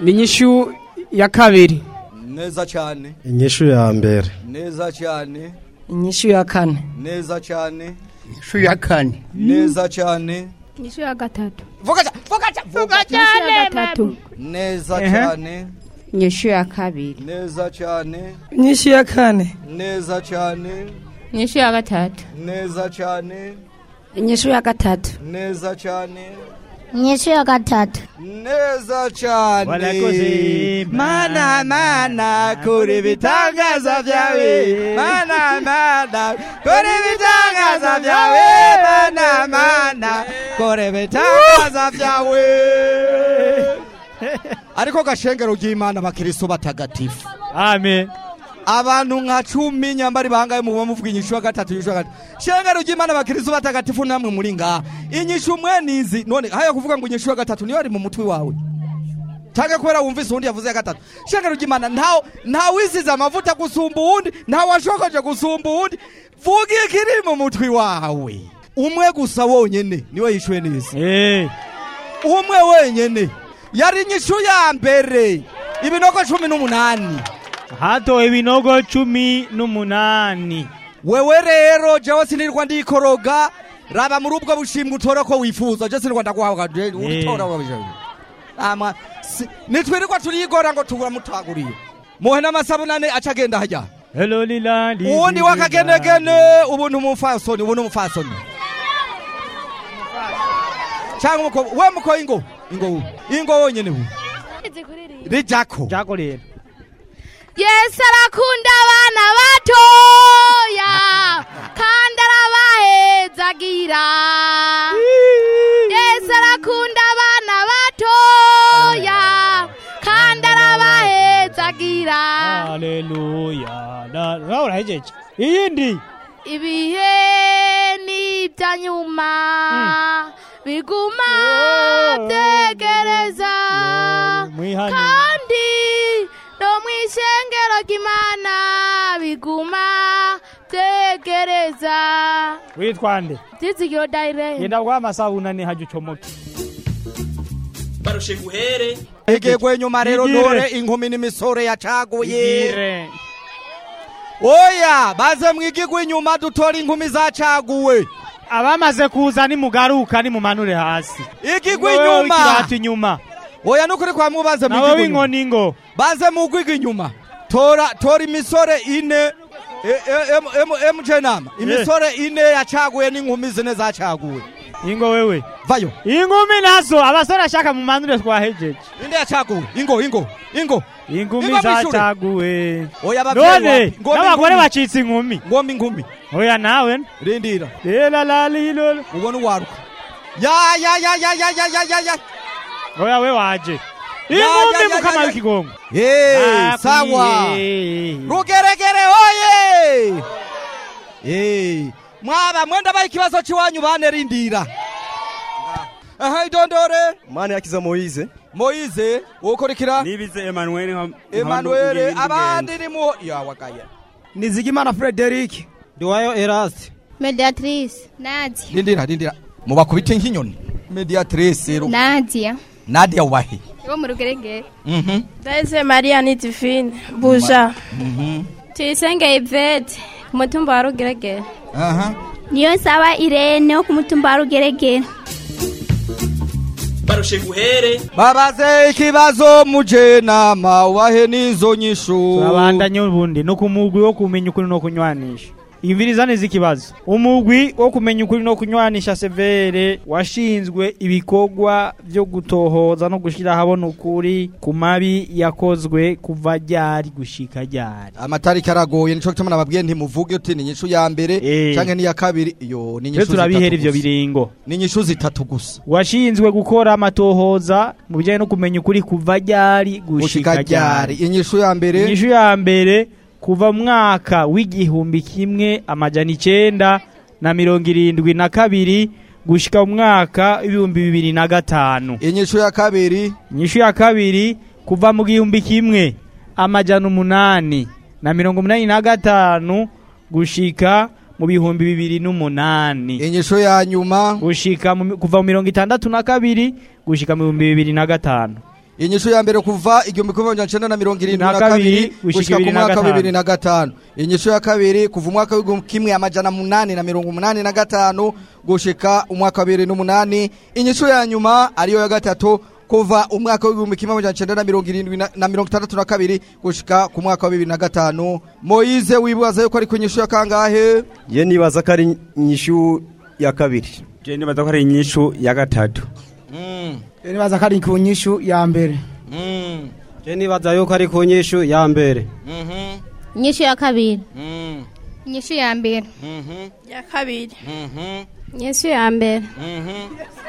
Ni inyishu ya kabiri. Neza cyane. Inyishu ya mbere. Neza cyane. Inyishu ya kane. Neza cyane. Inyishu ya kane. Neza cyane. Inyishu ya gatatu. Vuga cyane vuga cyane neza cyane. Inyishu ya kabiri neza cyane inyishu ya kane. Neza cyane inyishu ya gatatu neza cyane inyishu ya gatatu neza cyane inyishu ya gatatu neza cyane kuzi. mana mana kuri ibitangaza byawe mana mana kuri ibitangaza byawe mana mana kuri ibitangaza byawe ariko gashengero ry'imana abakristo batagatifu. Amen. Abantu nka cumi nyambari bangaye muba muvuga inyishu ya gatatu inyishu ya gatatu. Shengero ry'imana abakristo batagatifu namwe muri ngaha inyishu mwe nizi none haya kuvuga ngo inyishu ya gatatu niyo ari mu mutwe wawe. Cyangwa kubera wumvise uwundi yavuze ya gatatu. Shengero ry'imana ntawe ntawisize amavuta gusumba uwundi ntawashokoje gusumba uwundi. Vuga ikiri mu mutwe wawe. Umwe gusa wonyene niwe yishuwe neza umwe wenyene yari inyishu ya mbere. Ibinogo cumi n'umunani. Hatowe ibinogo cumi n'umunani. Wewe rero jewe sinirwa ndikoroga. Raba muri ubwo bushimwe utora ko wifuza. Je sinirwa ndaguhabwa uritora ama nitwirirwa turigora ngo tubura mutwaguriye muhe n'amasabunane aca agenda hajya hello lilandi uwundi wakagenegene ubuntu umufasoni ubuntu umufasoni. Cyangwa we muko ingo ingo ingo wonyene hu rijako jako rero yesu arakunda abana batoya kandi arabahezagira yesu arakunda abana batoya kandi arabahezagira haleluya. Na- nawe urahejeje iyindi? Ibihe ni ibya nyuma biguma tegereza oh, kandi no mwishengero ry'imana biguma tegereza witwande. Tizigiro daire yenda kwa kwama sabunani haje ucomoke barushe guhere. Egegwe nyuma rero dore inkumi n'imisore yacaguye oya baze mwigigwe inyuma dutora inkumi zacaguwe abamaze kuza nimugaruka nimumanure hasi. Wewe inyuma. w'ikirata inyuma. Oya nukuri kwa mubaze mwigigwe inyuma. w'inkoni ngo baze mugwiga inyuma. Tora tora imisore ine e- e- em- em- emuje nama imisore ine yacaguye n'inkumi zine zacaguwe ingo wewe. Vayo. Inkumi nazo. Abasore ashaka mumanure twahejeje inde yacaguwe ingo ingo ingo. Inkumi zacaguwe none. N'abagore bacitse inkumi ngomba inkumi oya nawe. Rindira lela lalilo ubona uwaruka. Ya ya ya ya ya ya ya ya ya. Oya we waje. Ingo mi inkumi mukama w'ikigongo Hey, sawa. Rugeregere oye! Hey. Mwaba mwenda baye ikibazo chiwanyu bane rindira. Aha idondore. Mane yakiza moyize moyize wokorikira. Nibize Emmanuel emmanuel abandi ni mu yawagaya nizigimana frederic. Ndiwayo eras. Mediatrice nadia. Rindira rindira mubakubite nk'inyoni. Mediatrice nadia. Nadia wahi yo mu rugeregere mm daise maria ni divine buja. Mhm. tuyisenge ivete ku mutumba wa rugeregere niyo nsaba irene wo ku mutumba wa rugeregere barushe guhere. Babaze ikibazo muje nama ubahe n'izo nyishu. Turabandanya ubundi. No ku mugwi wo kumenya ukuri no kunywanisha. Imviriza neza ikibazo. Umugwi wo kumenya ukuri no kunywanisha severe washinzwe ibikorwa byo gutohoza no gushyira ahabona ukuri ku mabi yakozwe kuva ryari gushika ryari. Amatariki aragoye nico gituma nababwiye ntimuvuge uti ni inyishu ya mbere canke ni iya kabiri? Iyo ni twe inyishu turabihera ivyo biringo. Ni inyishu zitatu gusa. Washinzwe gukora amatohoza mu bijyanye no kumenya ukuri kuva ryari gushika ryari. Inyishu ya mbere inyishu ya mbere kuva mwaka w'igihumbi kimwe amajana icenda na mirongo irindwi na kabiri gushika mu mwaka w'ibihumbi bibiri na gatanu. Inyishu ya kabiri. Inyishu ya kabiri kuva mu gihumbi kimwe amajana umunani na mirongo umunani na gatanu gushika mu bihumbi bibiri n'umunani. Inyishu ya nyuma. Gushika mu- kuva mu mirongo itandatu na kabiri gushika mu bihumbi bibiri na gatanu. Inyishu ya mbere kuva igihumbi kimwe magana cenda na mirongo irindwi Na kabiri gushika ku mwaka bibiri na gatanu. Inyishu ya kabiri kuva umwaka w'igihumbi kimwe amajana munani na mirongo umunani na gatanu gushika umwaka wa bibiri n'umunani. Inyishu ya nyuma ariyo ya gatatu kuva umwaka w'igihumbi kimwe amajana cenda na mirongo irindwi na- mirongo itandatu na kabiri gushika ku mwaka wa bibiri na gatanu. Moyize wibaza yuko ari ku inyishu ya kangahe? Ye nibaza ko ari inyishu ya kabiri. Je nibaza ko ari inyishu ya gatatu. Nibaza ko ari ku nyishu ya mbere. Je nibaza yuko ari ku nyishu ya mbere. Inyishu ya kabiri. Inyishu ya mbere. Ya kabiri. Inyishu ya mbere.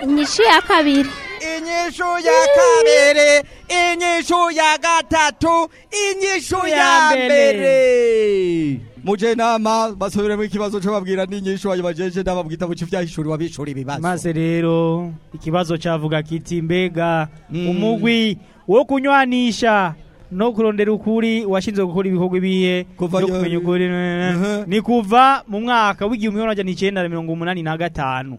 Inyishu ya kabiri. Inyishu ya kabiri inyishu ya gatatu inyishu ya mbere. Muje nama basubiremo ikibazo cyo babwira n'inyishu bajeje ndababwita mu cy'ivyahishuri wabishura ibibazo maze rero ikibazo cavuga kiti mbega umugwi wo kunywanisha no kurondera ukuri washinzwe gukora ibikorwa ibihe byo kumenya ukuri. Ni kuva mu mwaka w'igihumbi kimwe n'amajana icenda na mirongo umunani na gatanu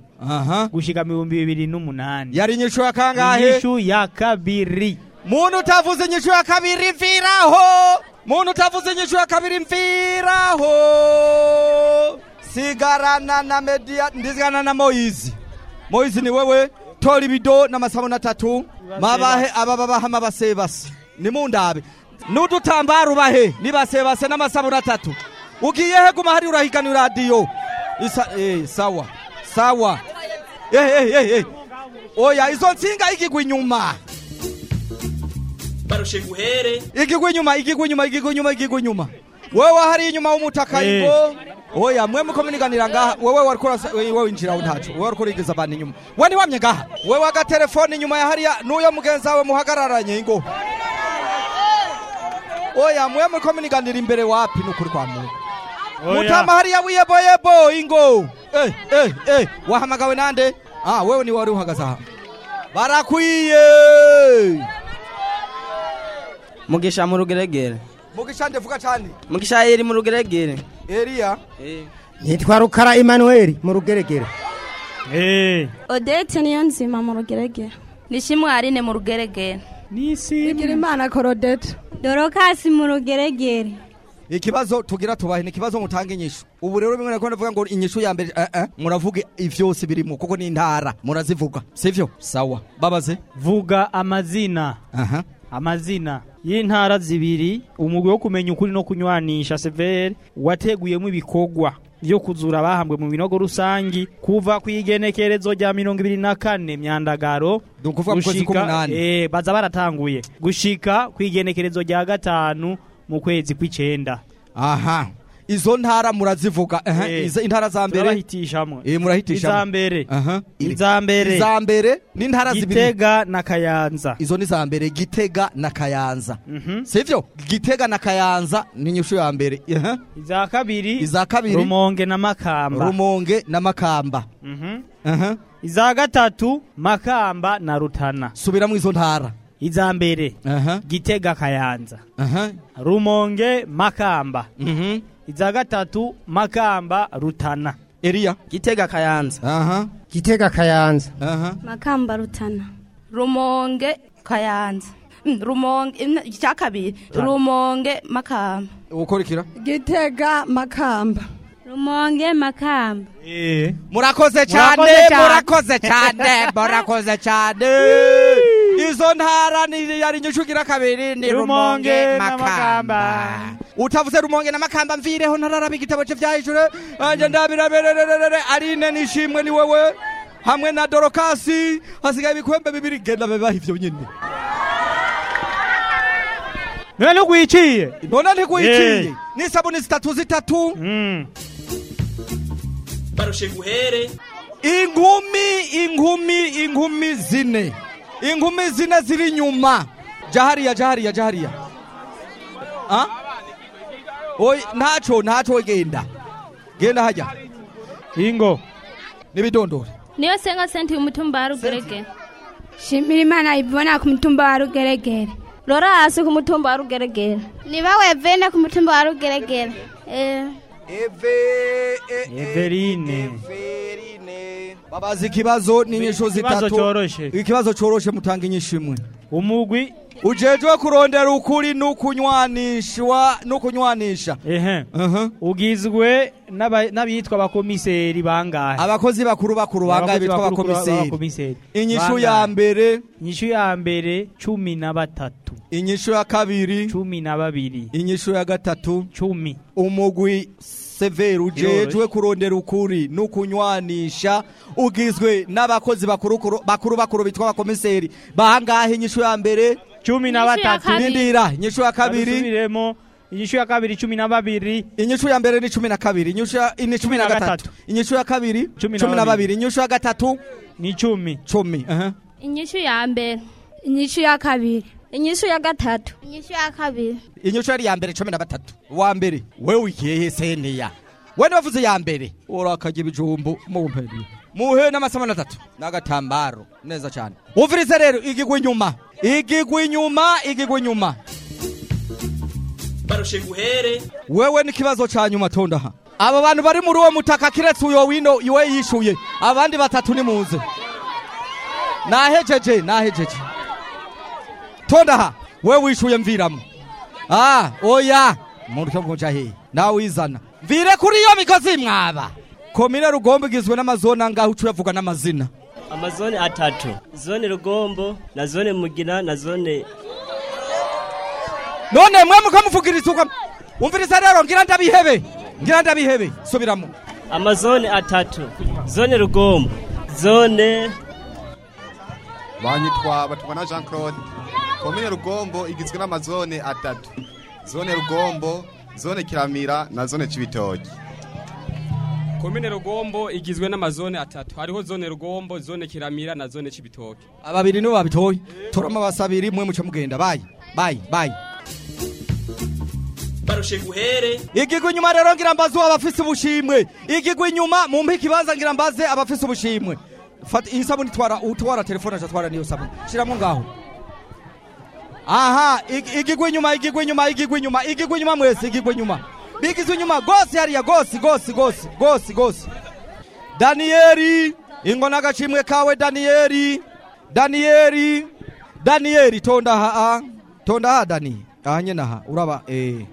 gushika mu bihumbi bibiri n'umunani. Yari inyishu ya kangahe? Inyishu ya kabiri. Muntu utavuze inyishu ya kabiri mviraho muntu utavuze inyishu ya kabiri mviraho sigarana na media ndizigana na moizi. Moizi ni wewe tora ibido n'amasabuni atatu mabahe aba babahama basebase nimundabe n'udutambaro ubahe nibasebase n'amasabuni atatu ugiye he guma hari urahigana iradiyo eh, sawa. Sawa. Eh, eh, eh, eh. oya izo nsinga igigwa inyuma barushe guhere. Igigwe nyuma igigwe nyuma igigwe nyuma igigwe nyuma. Wewe hari inyuma w'umutaka Eh. oya mwe muko ngaha. Wewe wariko urasa- wewe winjira ntaco. Wewe wariko urigiza abantu inyuma. We ni wamye ngaha? Wewe agatelefone inyuma ya hariya n'uyo mugenzi wawe muhagararanye ingo? Oya mwe muko imbere wapi? Nukuri kwa muntu mutama hariya wiyeboyebo ingo. Eh eh eh. Wahamagawe nande? Ah wewe ni wari uhagaze aha. Barakwiye mugisha mu rugeregere. Mugisha ndevuga cyane? Mugisha yeri mu rugeregere. Elia nitwa rukara emmanuel mu rugeregere. Odete niyo nzima mu rugeregere. Nishimwe arine mu rugeregere. Igira imana korodete dorokasi mu rugeregere. Ikibazo tugira tubahe ni ikibazo mutanga inyishu. Ubu rero bimwe nako ndavuga ngo inyishu ya mbere eh, eh, muravuga ivyose birimo kuko ni intara murazivuga. Sivyo? Sawa. Babaze. Vuga amazina. Aha. Amazina. Y'intara zibiri umugwi wo kumenya ukuri no kunywanisha severe wateguyemo ibikorwa vyo kuzura abahambwe mu binogo rusangi kuva ku igenekerezo rya mirongo ibiri na kane myandagaro. Gushika- eh, baza baratanguye. Gushika ku igenekerezo rya gatanu mu kwezi kw'icenda. Aha. Izo ntara murazivuga. Eh, intara za mbere? eh murahitishamwe. Iza mbere. Iza mbere. Iza mbere ni intara zibiri. Gitega na kayanza. Izo ni za mbere gitega na kayanza. Sivyo gitega na kayanza ni inyishu ya mbere. Iza kabiri iza kabiri. Rumonge na makamba. Rumonge na makamba. Mhm. iza gatatu makamba na rutana. Subiramo izo ntara. Iza mbere gitega kayanza. Rumonge makamba. Mhm. Iza gatatu makamba rutana. Elia gitega kayanza. Aha. Gitega kayanza. Aha. Makamba rutana. Rumonge kayanza. Mm, rumonge icya kabiri. Rumonge makamba. Ukurikira. Gitega makamba. Rumonge makamba. Murakoze cyane Murakoze cyane. murakoze cyane murakoze cyane. Izo ntara ni yari inyishu igira kabiri ni rumonge makamba. Utavuze rumonge na makamba mvireho ntararaba igitabo cye vyahijure anje ndabirabererere arine nishimwe ni wewe. Hamwe na dorokasi hasigaye ibikwembe bibiri genda bebaha ivyo nyine none ugwiciye none ntigwiciye Eh. n'isabuni zitatu zitatu. Barushe guhere inkumi inkumi inkumi zine. Inkumi zine ziri inyuma jahariya jahariya jahariya ah? Oy ntaco ntaco genda genda hajya ingo. Nibidondore niyo senga senti y'umutumba wa rugeregere shimira imana ibona ku mutumba wa rugeregere rora hasi ku mutumba wa rugeregere niba wevene ku mutumba wa rugeregere eh everine. Babaza ikibazo n'inyishu Ikibazo zitatu. ikibazo coroshe mutanga inyishu imwe umugwi ujejwe kurondera ukuri n'ukunywanishwa n'ukunywanisha ehe. Ugizwe n'abitwa abakomiseri bangahe? Abakozi bakuru bakuru bangahe bitwa abakomiseri? inyishu ya mbere. Inyishu ya mbere cumi na batatu. Inyishu ya kabiri. Cumi na babiri. Inyishu ya gatatu. Cumi. Umugwi severi ujejwe kurondera ukuri n'ukunywanisha ugizwe n'abakozi bakuru kuru- bakuru bakuru bitwa abakomiseri. Bangahe inyishu ya mbere? Cumi na batatu nindira inyishu ya kabiri Babisubiremo inyishu ya kabiri cumi na babiri inyishu ya mbere ni cumi na kabiri inyishu ni cumi na gatatu inyishu ya kabiri Cumi na babiri. inyishu ya gatatu ni cumi cumi inyishu ya mbere inyishu ya kabiri inyishu ya gatatu inyishu ya kabiri inyishu yari ya mbere cumi na batatu wa mbere wewe ikihe seniya we niwavuze ya mbere urakagira ibijumbu mumperi muhe n'amasamana atatu n'agatambaro. Neza cyane. Wumvirize rero igigwa inyuma igigwa inyuma igigwa inyuma barushe guhere. Wewe n'ikibazo cya nyuma tondaha abo bantu bari muri uwo mutaka kiretse uyo wino iwe yishuye. Abandi batatu ni muze. Nahejeje nahejeje. Tondaha we wishuye mviramo. Ah oya. Muntu cyo mvuja he nawe wizana mvire kuri iyo migozi mwaba. Komine rugombo igizwe n'amazona ngaho ucu yavuga n'amazina. Amazone atatu. Zone rugombo na zone mugina na zone none mwe mukamuvugiriza umviriza rero ngira ndabihebe ngira ndabihebe subiramo amazone atatu. Zone rugombo. Zone banyitwa batubona jean claude komine rugombo igizwe n'amazone atatu. Zone rugombo zone kiramira na zone cibitoki. Komine rugombo igizwe n'amazone atatu. Hariho zone rugombo zone kiramira na zone cibitoke. Ababiri nibo babitoye. Torama basabiri mwe muca mugenda. Bayi bayi bayi barushe guhere. Igigwe inyuma rero ngira mbaze abafise ubushimwe. Igigwa inyuma mumpe ikibanza ngira mbaze abafise ubushimwe. Fata iyi sabuni twara utwara telefone aja twara niyo sabuni. Shiramo ngaho. Aha igigwe igigwa inyuma nyuma, inyuma igigwa inyuma igigwa inyuma mwese igigwe inyuma bigizwe inyuma gose hariya gose gose gose gose gose daniyeli ingona gachimwe kawe danieli. Danieli danieli tonda aha tonda ha dani. Aha nyene aha uraba eh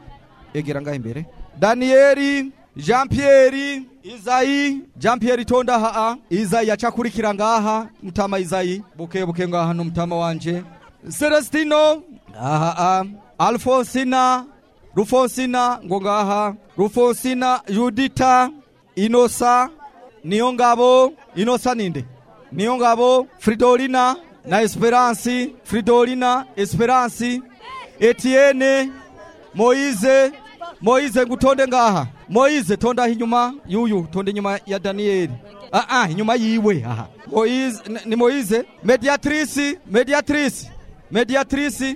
egera ngaho imbere. Daniyeli jean pierre izayi jean pierre tonda haa izayi acakurikira ngaha mutama izayi buke buke ngaha no mutama wanje. Celestino aha alfonsina rufonsina ngo ngaha rufonsina judita inosa niyo ngabo inosa ninde niyo ngabo fridolina na esperance fridolina esperance etienne moize moize ngutonde ngaha moize tonda aho inyuma yuyu tonde inyuma ya daniyeli ah, ah, inyuma yiwe aha moize n- ni moize mediatrice mediatrice mediatrice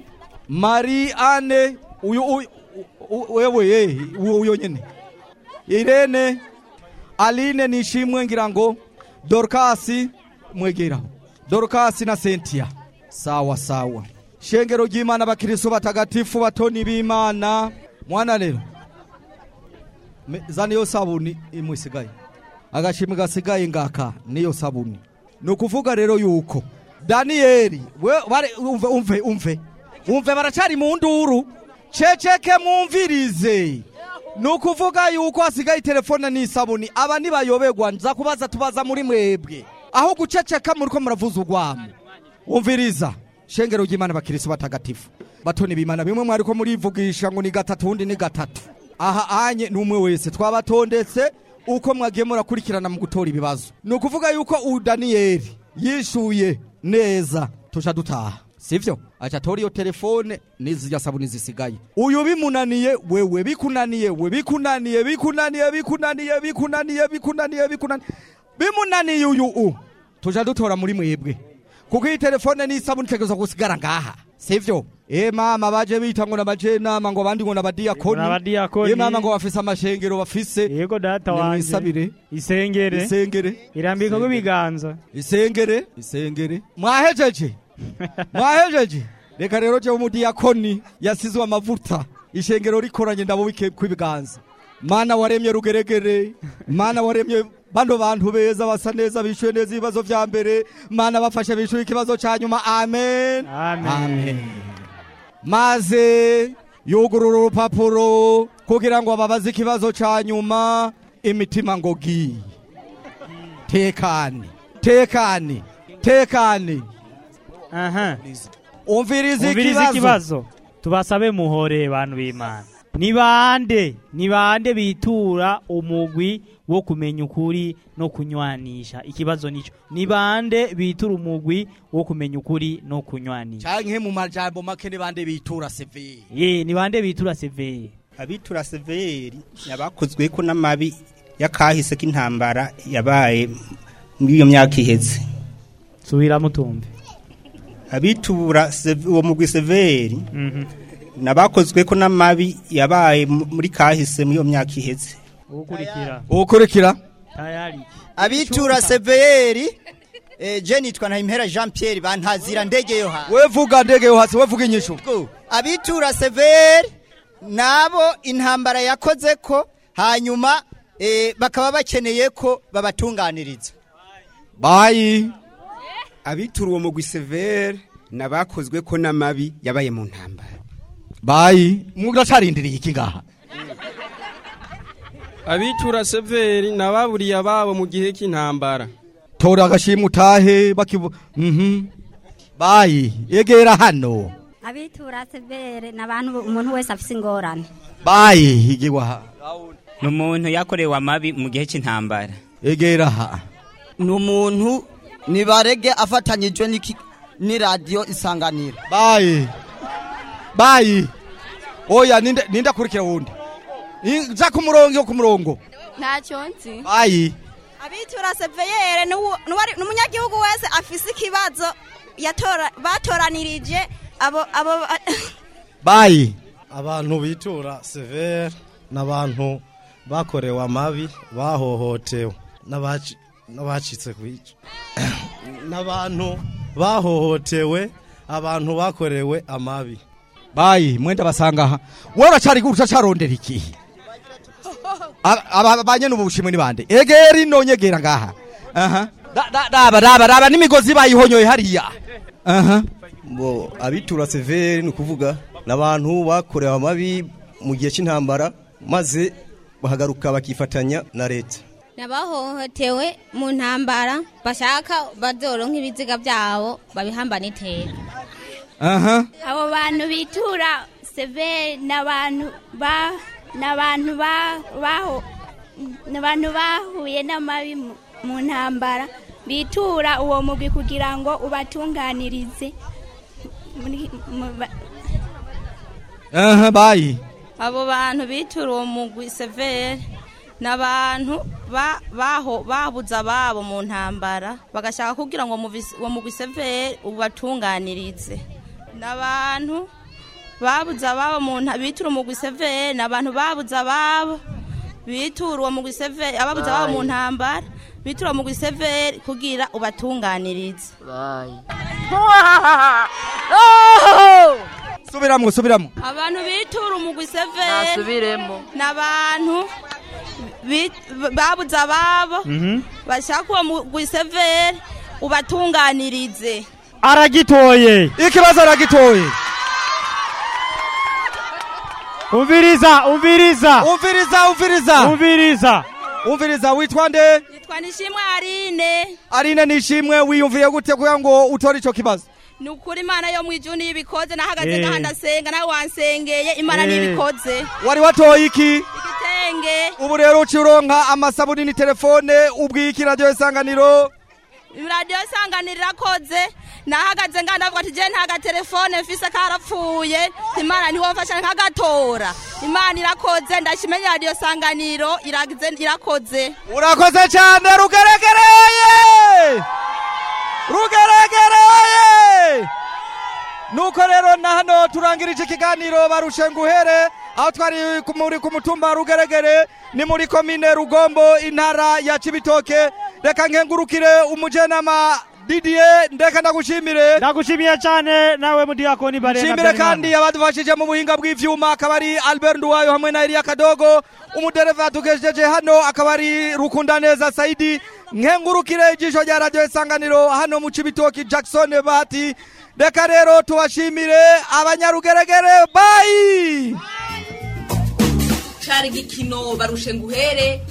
marie anne uyu uyu- u- wewe ye uyo nyene. Irene aline nishimwe ngira ngo dorkasi mwegeraho dorkasi na sentia sawa sawa. Shengero ry'imana abakristo batagatifu batoni b'imana. Mwana rero za niyo sabuni imwe isigaye agashimwe gasigaye ngaka niyo sabuni. Ni ukuvuga rero yuko. Daniyeli umve umve umve. Umve baracari mu nduru ceceke mwumvirize. Ni ukuvuga yuko hasigaye telefone n'isabuni. Aba ntibayoberwa nza kubaza tubaza muri mwebwe. Aho guceceka muri ko muravuza urwamo umviriza shengero ry'imana abakirisi batagatifu. Batoni b'imana bimwe mwari ko murivugisha ngo ni gatatu undi ni gatatu. Aha anye ni umwe wese. Twabatondetse uko mwagiye murakurikirana mu gutora ibibazo. Ni ukuvuga yuko uyu daniyeli yishuye neza. Tuja dutaha. Sivyo? Aca atora iyo telefone n'izirya sabuni zisigaye. Uyu bimunaniye wewe bikunaniye we bikunaniye bikunaniye bikunaniye bikunaniye bikunaniye bikunaniye. Bimunaniye uyu u. Tuja dutora muri mwebwe. Kuko iyi telefone n'isabuni itegerezwa gusigara ngaha. Sivyo? E mama baje bita ngo n'abajenama ngo abandi ngo n'abadiyakoni N'abadiyakoni. e mama ngo bafise amashengero bafise. Yego data wanje nimwisabire isengere. Isengere. Irambika ko ibiganza isengere. Isengere. Mwahejeje. mwahejeje? Reka rero jewe umudiyakoni yasizwe amavuta. Ishengero rikoranye ndabubike kw'ibiganza. Mana waremye rugeregere mana waremye bano bantu beza basa neza bishuye neza ibibazo vya mbere. Mana bafashe bishuye ikibazo ca nyuma. Amen. Amen. Maze yugurura urupapuro kugira ngo babaze ikibazo ca nyuma. Imitima ngo gi tekane tekane tekane aha. Umviriza ikibazo tubasabe muhore bantu b'imana. Ni bande ni bande bitura umugwi wo kumenya ukuri no kunywanisha. Ikibazo nico ni bande bitura umugwi wo kumenya ukuri no kunywanisha. Canke mu majambo make ni bande bitura severi ye ni bande bitura severi abitura severi yabakozweko n'amabi y'akahise k'intambara yabaye muri iyo myaka iheze. Subira mutumve. Abitura uwo mugwi severi. Nabakozweko n'amabi yabaye mu- muri kahise muri iyo myaka iheze. Ukurikira abitura seveyeri eh, je nitwa ntayimpera jean pierre bantazira ndege yo hasi. We vuga ndege yo hasi we vuga inyishu abitura seveyeri nabo intambara yakoze ko hanyuma eh, bakaba bakeneye ko babatunganiriza. Bayi abitura uwo mugwi severe nabakozwe ko n'amabi yabaye mu ntambara. Bayi muracarindiriye iki ngaha? Abitura severi nababuriye ababo mu gihe cy'intambara. Tora agashimwe utahe bakivu mhm. Bayi egera hano. Abitura severe ni abantu umuntu wese afite ingorane. Bayi higirwa ha ni umuntu yakorewe amabi mu gihe cy'intambara. Egera ha. Ni umuntu nibarege afatanyijwe n'iradiyo isanganiro. Bayi bayi oya ninde akurikira wundi Ni- za ku murongo yo ku murongo. Ntacyo nzi. Bayi abitura seveyere ni umunyagihugu wese afise ikibazo batoranirije abo abo bayi abantu bitura severe n'abantu bakorewe amabi bahohotewe. N'abaci- n'abacitse ku ico n'abantu bahohotewe abantu bakorewe amabi. Bayi mwenda basanga aha wowe uracari uracarondera ikihe Aba- aba banyene ubu bushimwe ni bande? Egera ino nyegera ngaha. Aha. Da- da- raba raba raba n'imigozi bayihonyoye hariya. Aha. Bo abitura severe ni ukuvuga n'abantu bakorewe amabi mu gihe cy'intambara maze bahagaruka bakifatanya na leta. N'abahohotewe mu ntambara bashaka bazoronka ibiziga byabo babihambana iteka aha. Abo bantu bitura severe n'abantu ba n'abantu ba baho n'abantu bahuye n'amabi mu- ntambara bitura uwo mugwi kugira ngo ubatunganirize. Aha bayi abo bantu bitura uwo mugwi severe ni abantu ba- baho babuze ababo mu ntambara bagashaka kugira ngo mugwi severe ubatunganirize. Ni abantu babuze ababo mu bitura umugwi severe ni abantu babuze ababo bitura uwo mugwi severe ababuze ababo mu ntambara bitura uwo mugwi severe kugira ubatunganirize. Subiramwo subiramwo abantu bitura umugwi Nasubiremo. ni abantu babuze ababo bashaka uwo mugwi ubatunganirize. Aragitoye. Ikibazo aragitoye. Umviriza umviriza. Umviriza umviriza. Umviriza. Umviriza witwa nde? Nitwa nishimwe arine arine nishimwe wiyumviye gute kugira ngo utore ico kibazo ni ukuri imana yo mu ijuni y'ibikoze nahagaze Eh. ngaha ndasenga nawe wansengeye imana Eh. n'ibikoze wari watoye iki? Igitenge. Ubu rero uciye uronka amasabuni ni telefone ubwiye iki radiyo isanganiro. Radiyo isanganiro irakoze. Nahagaze ngaha ndavuga ati je nta gatelefone mfise karapfuye. Imana ntiwofasha nkagatora. Imana irakoze ndashimenya radiyo isanganiro irakoze. Urakoze cyane rugeregereye rugeregereye nuko rero na hano turangirije ikiganiro barushe nguhere aho twari muri ku mutumba rugeregere ni muri komine rugombo intara ya cibitoke. Reka nkengurukire umujenama didier ndeka ndagushimire ndagushimiye cyane nawe mudiyakoni barena nshimire kandi abadufashije mu buhinga bw'ivyuma akaba ari albert nduwayo hamwe na eliya kadogo. Umudereva yatugejeje hano akaba ari rukundaneza saidi. Nkengurukire ijisho rya radiyo isanganiro hano mu cibitoki jackson bahati. Reka rero tubashimire abanyarugeregere bayi cari igikino barushe nguhere.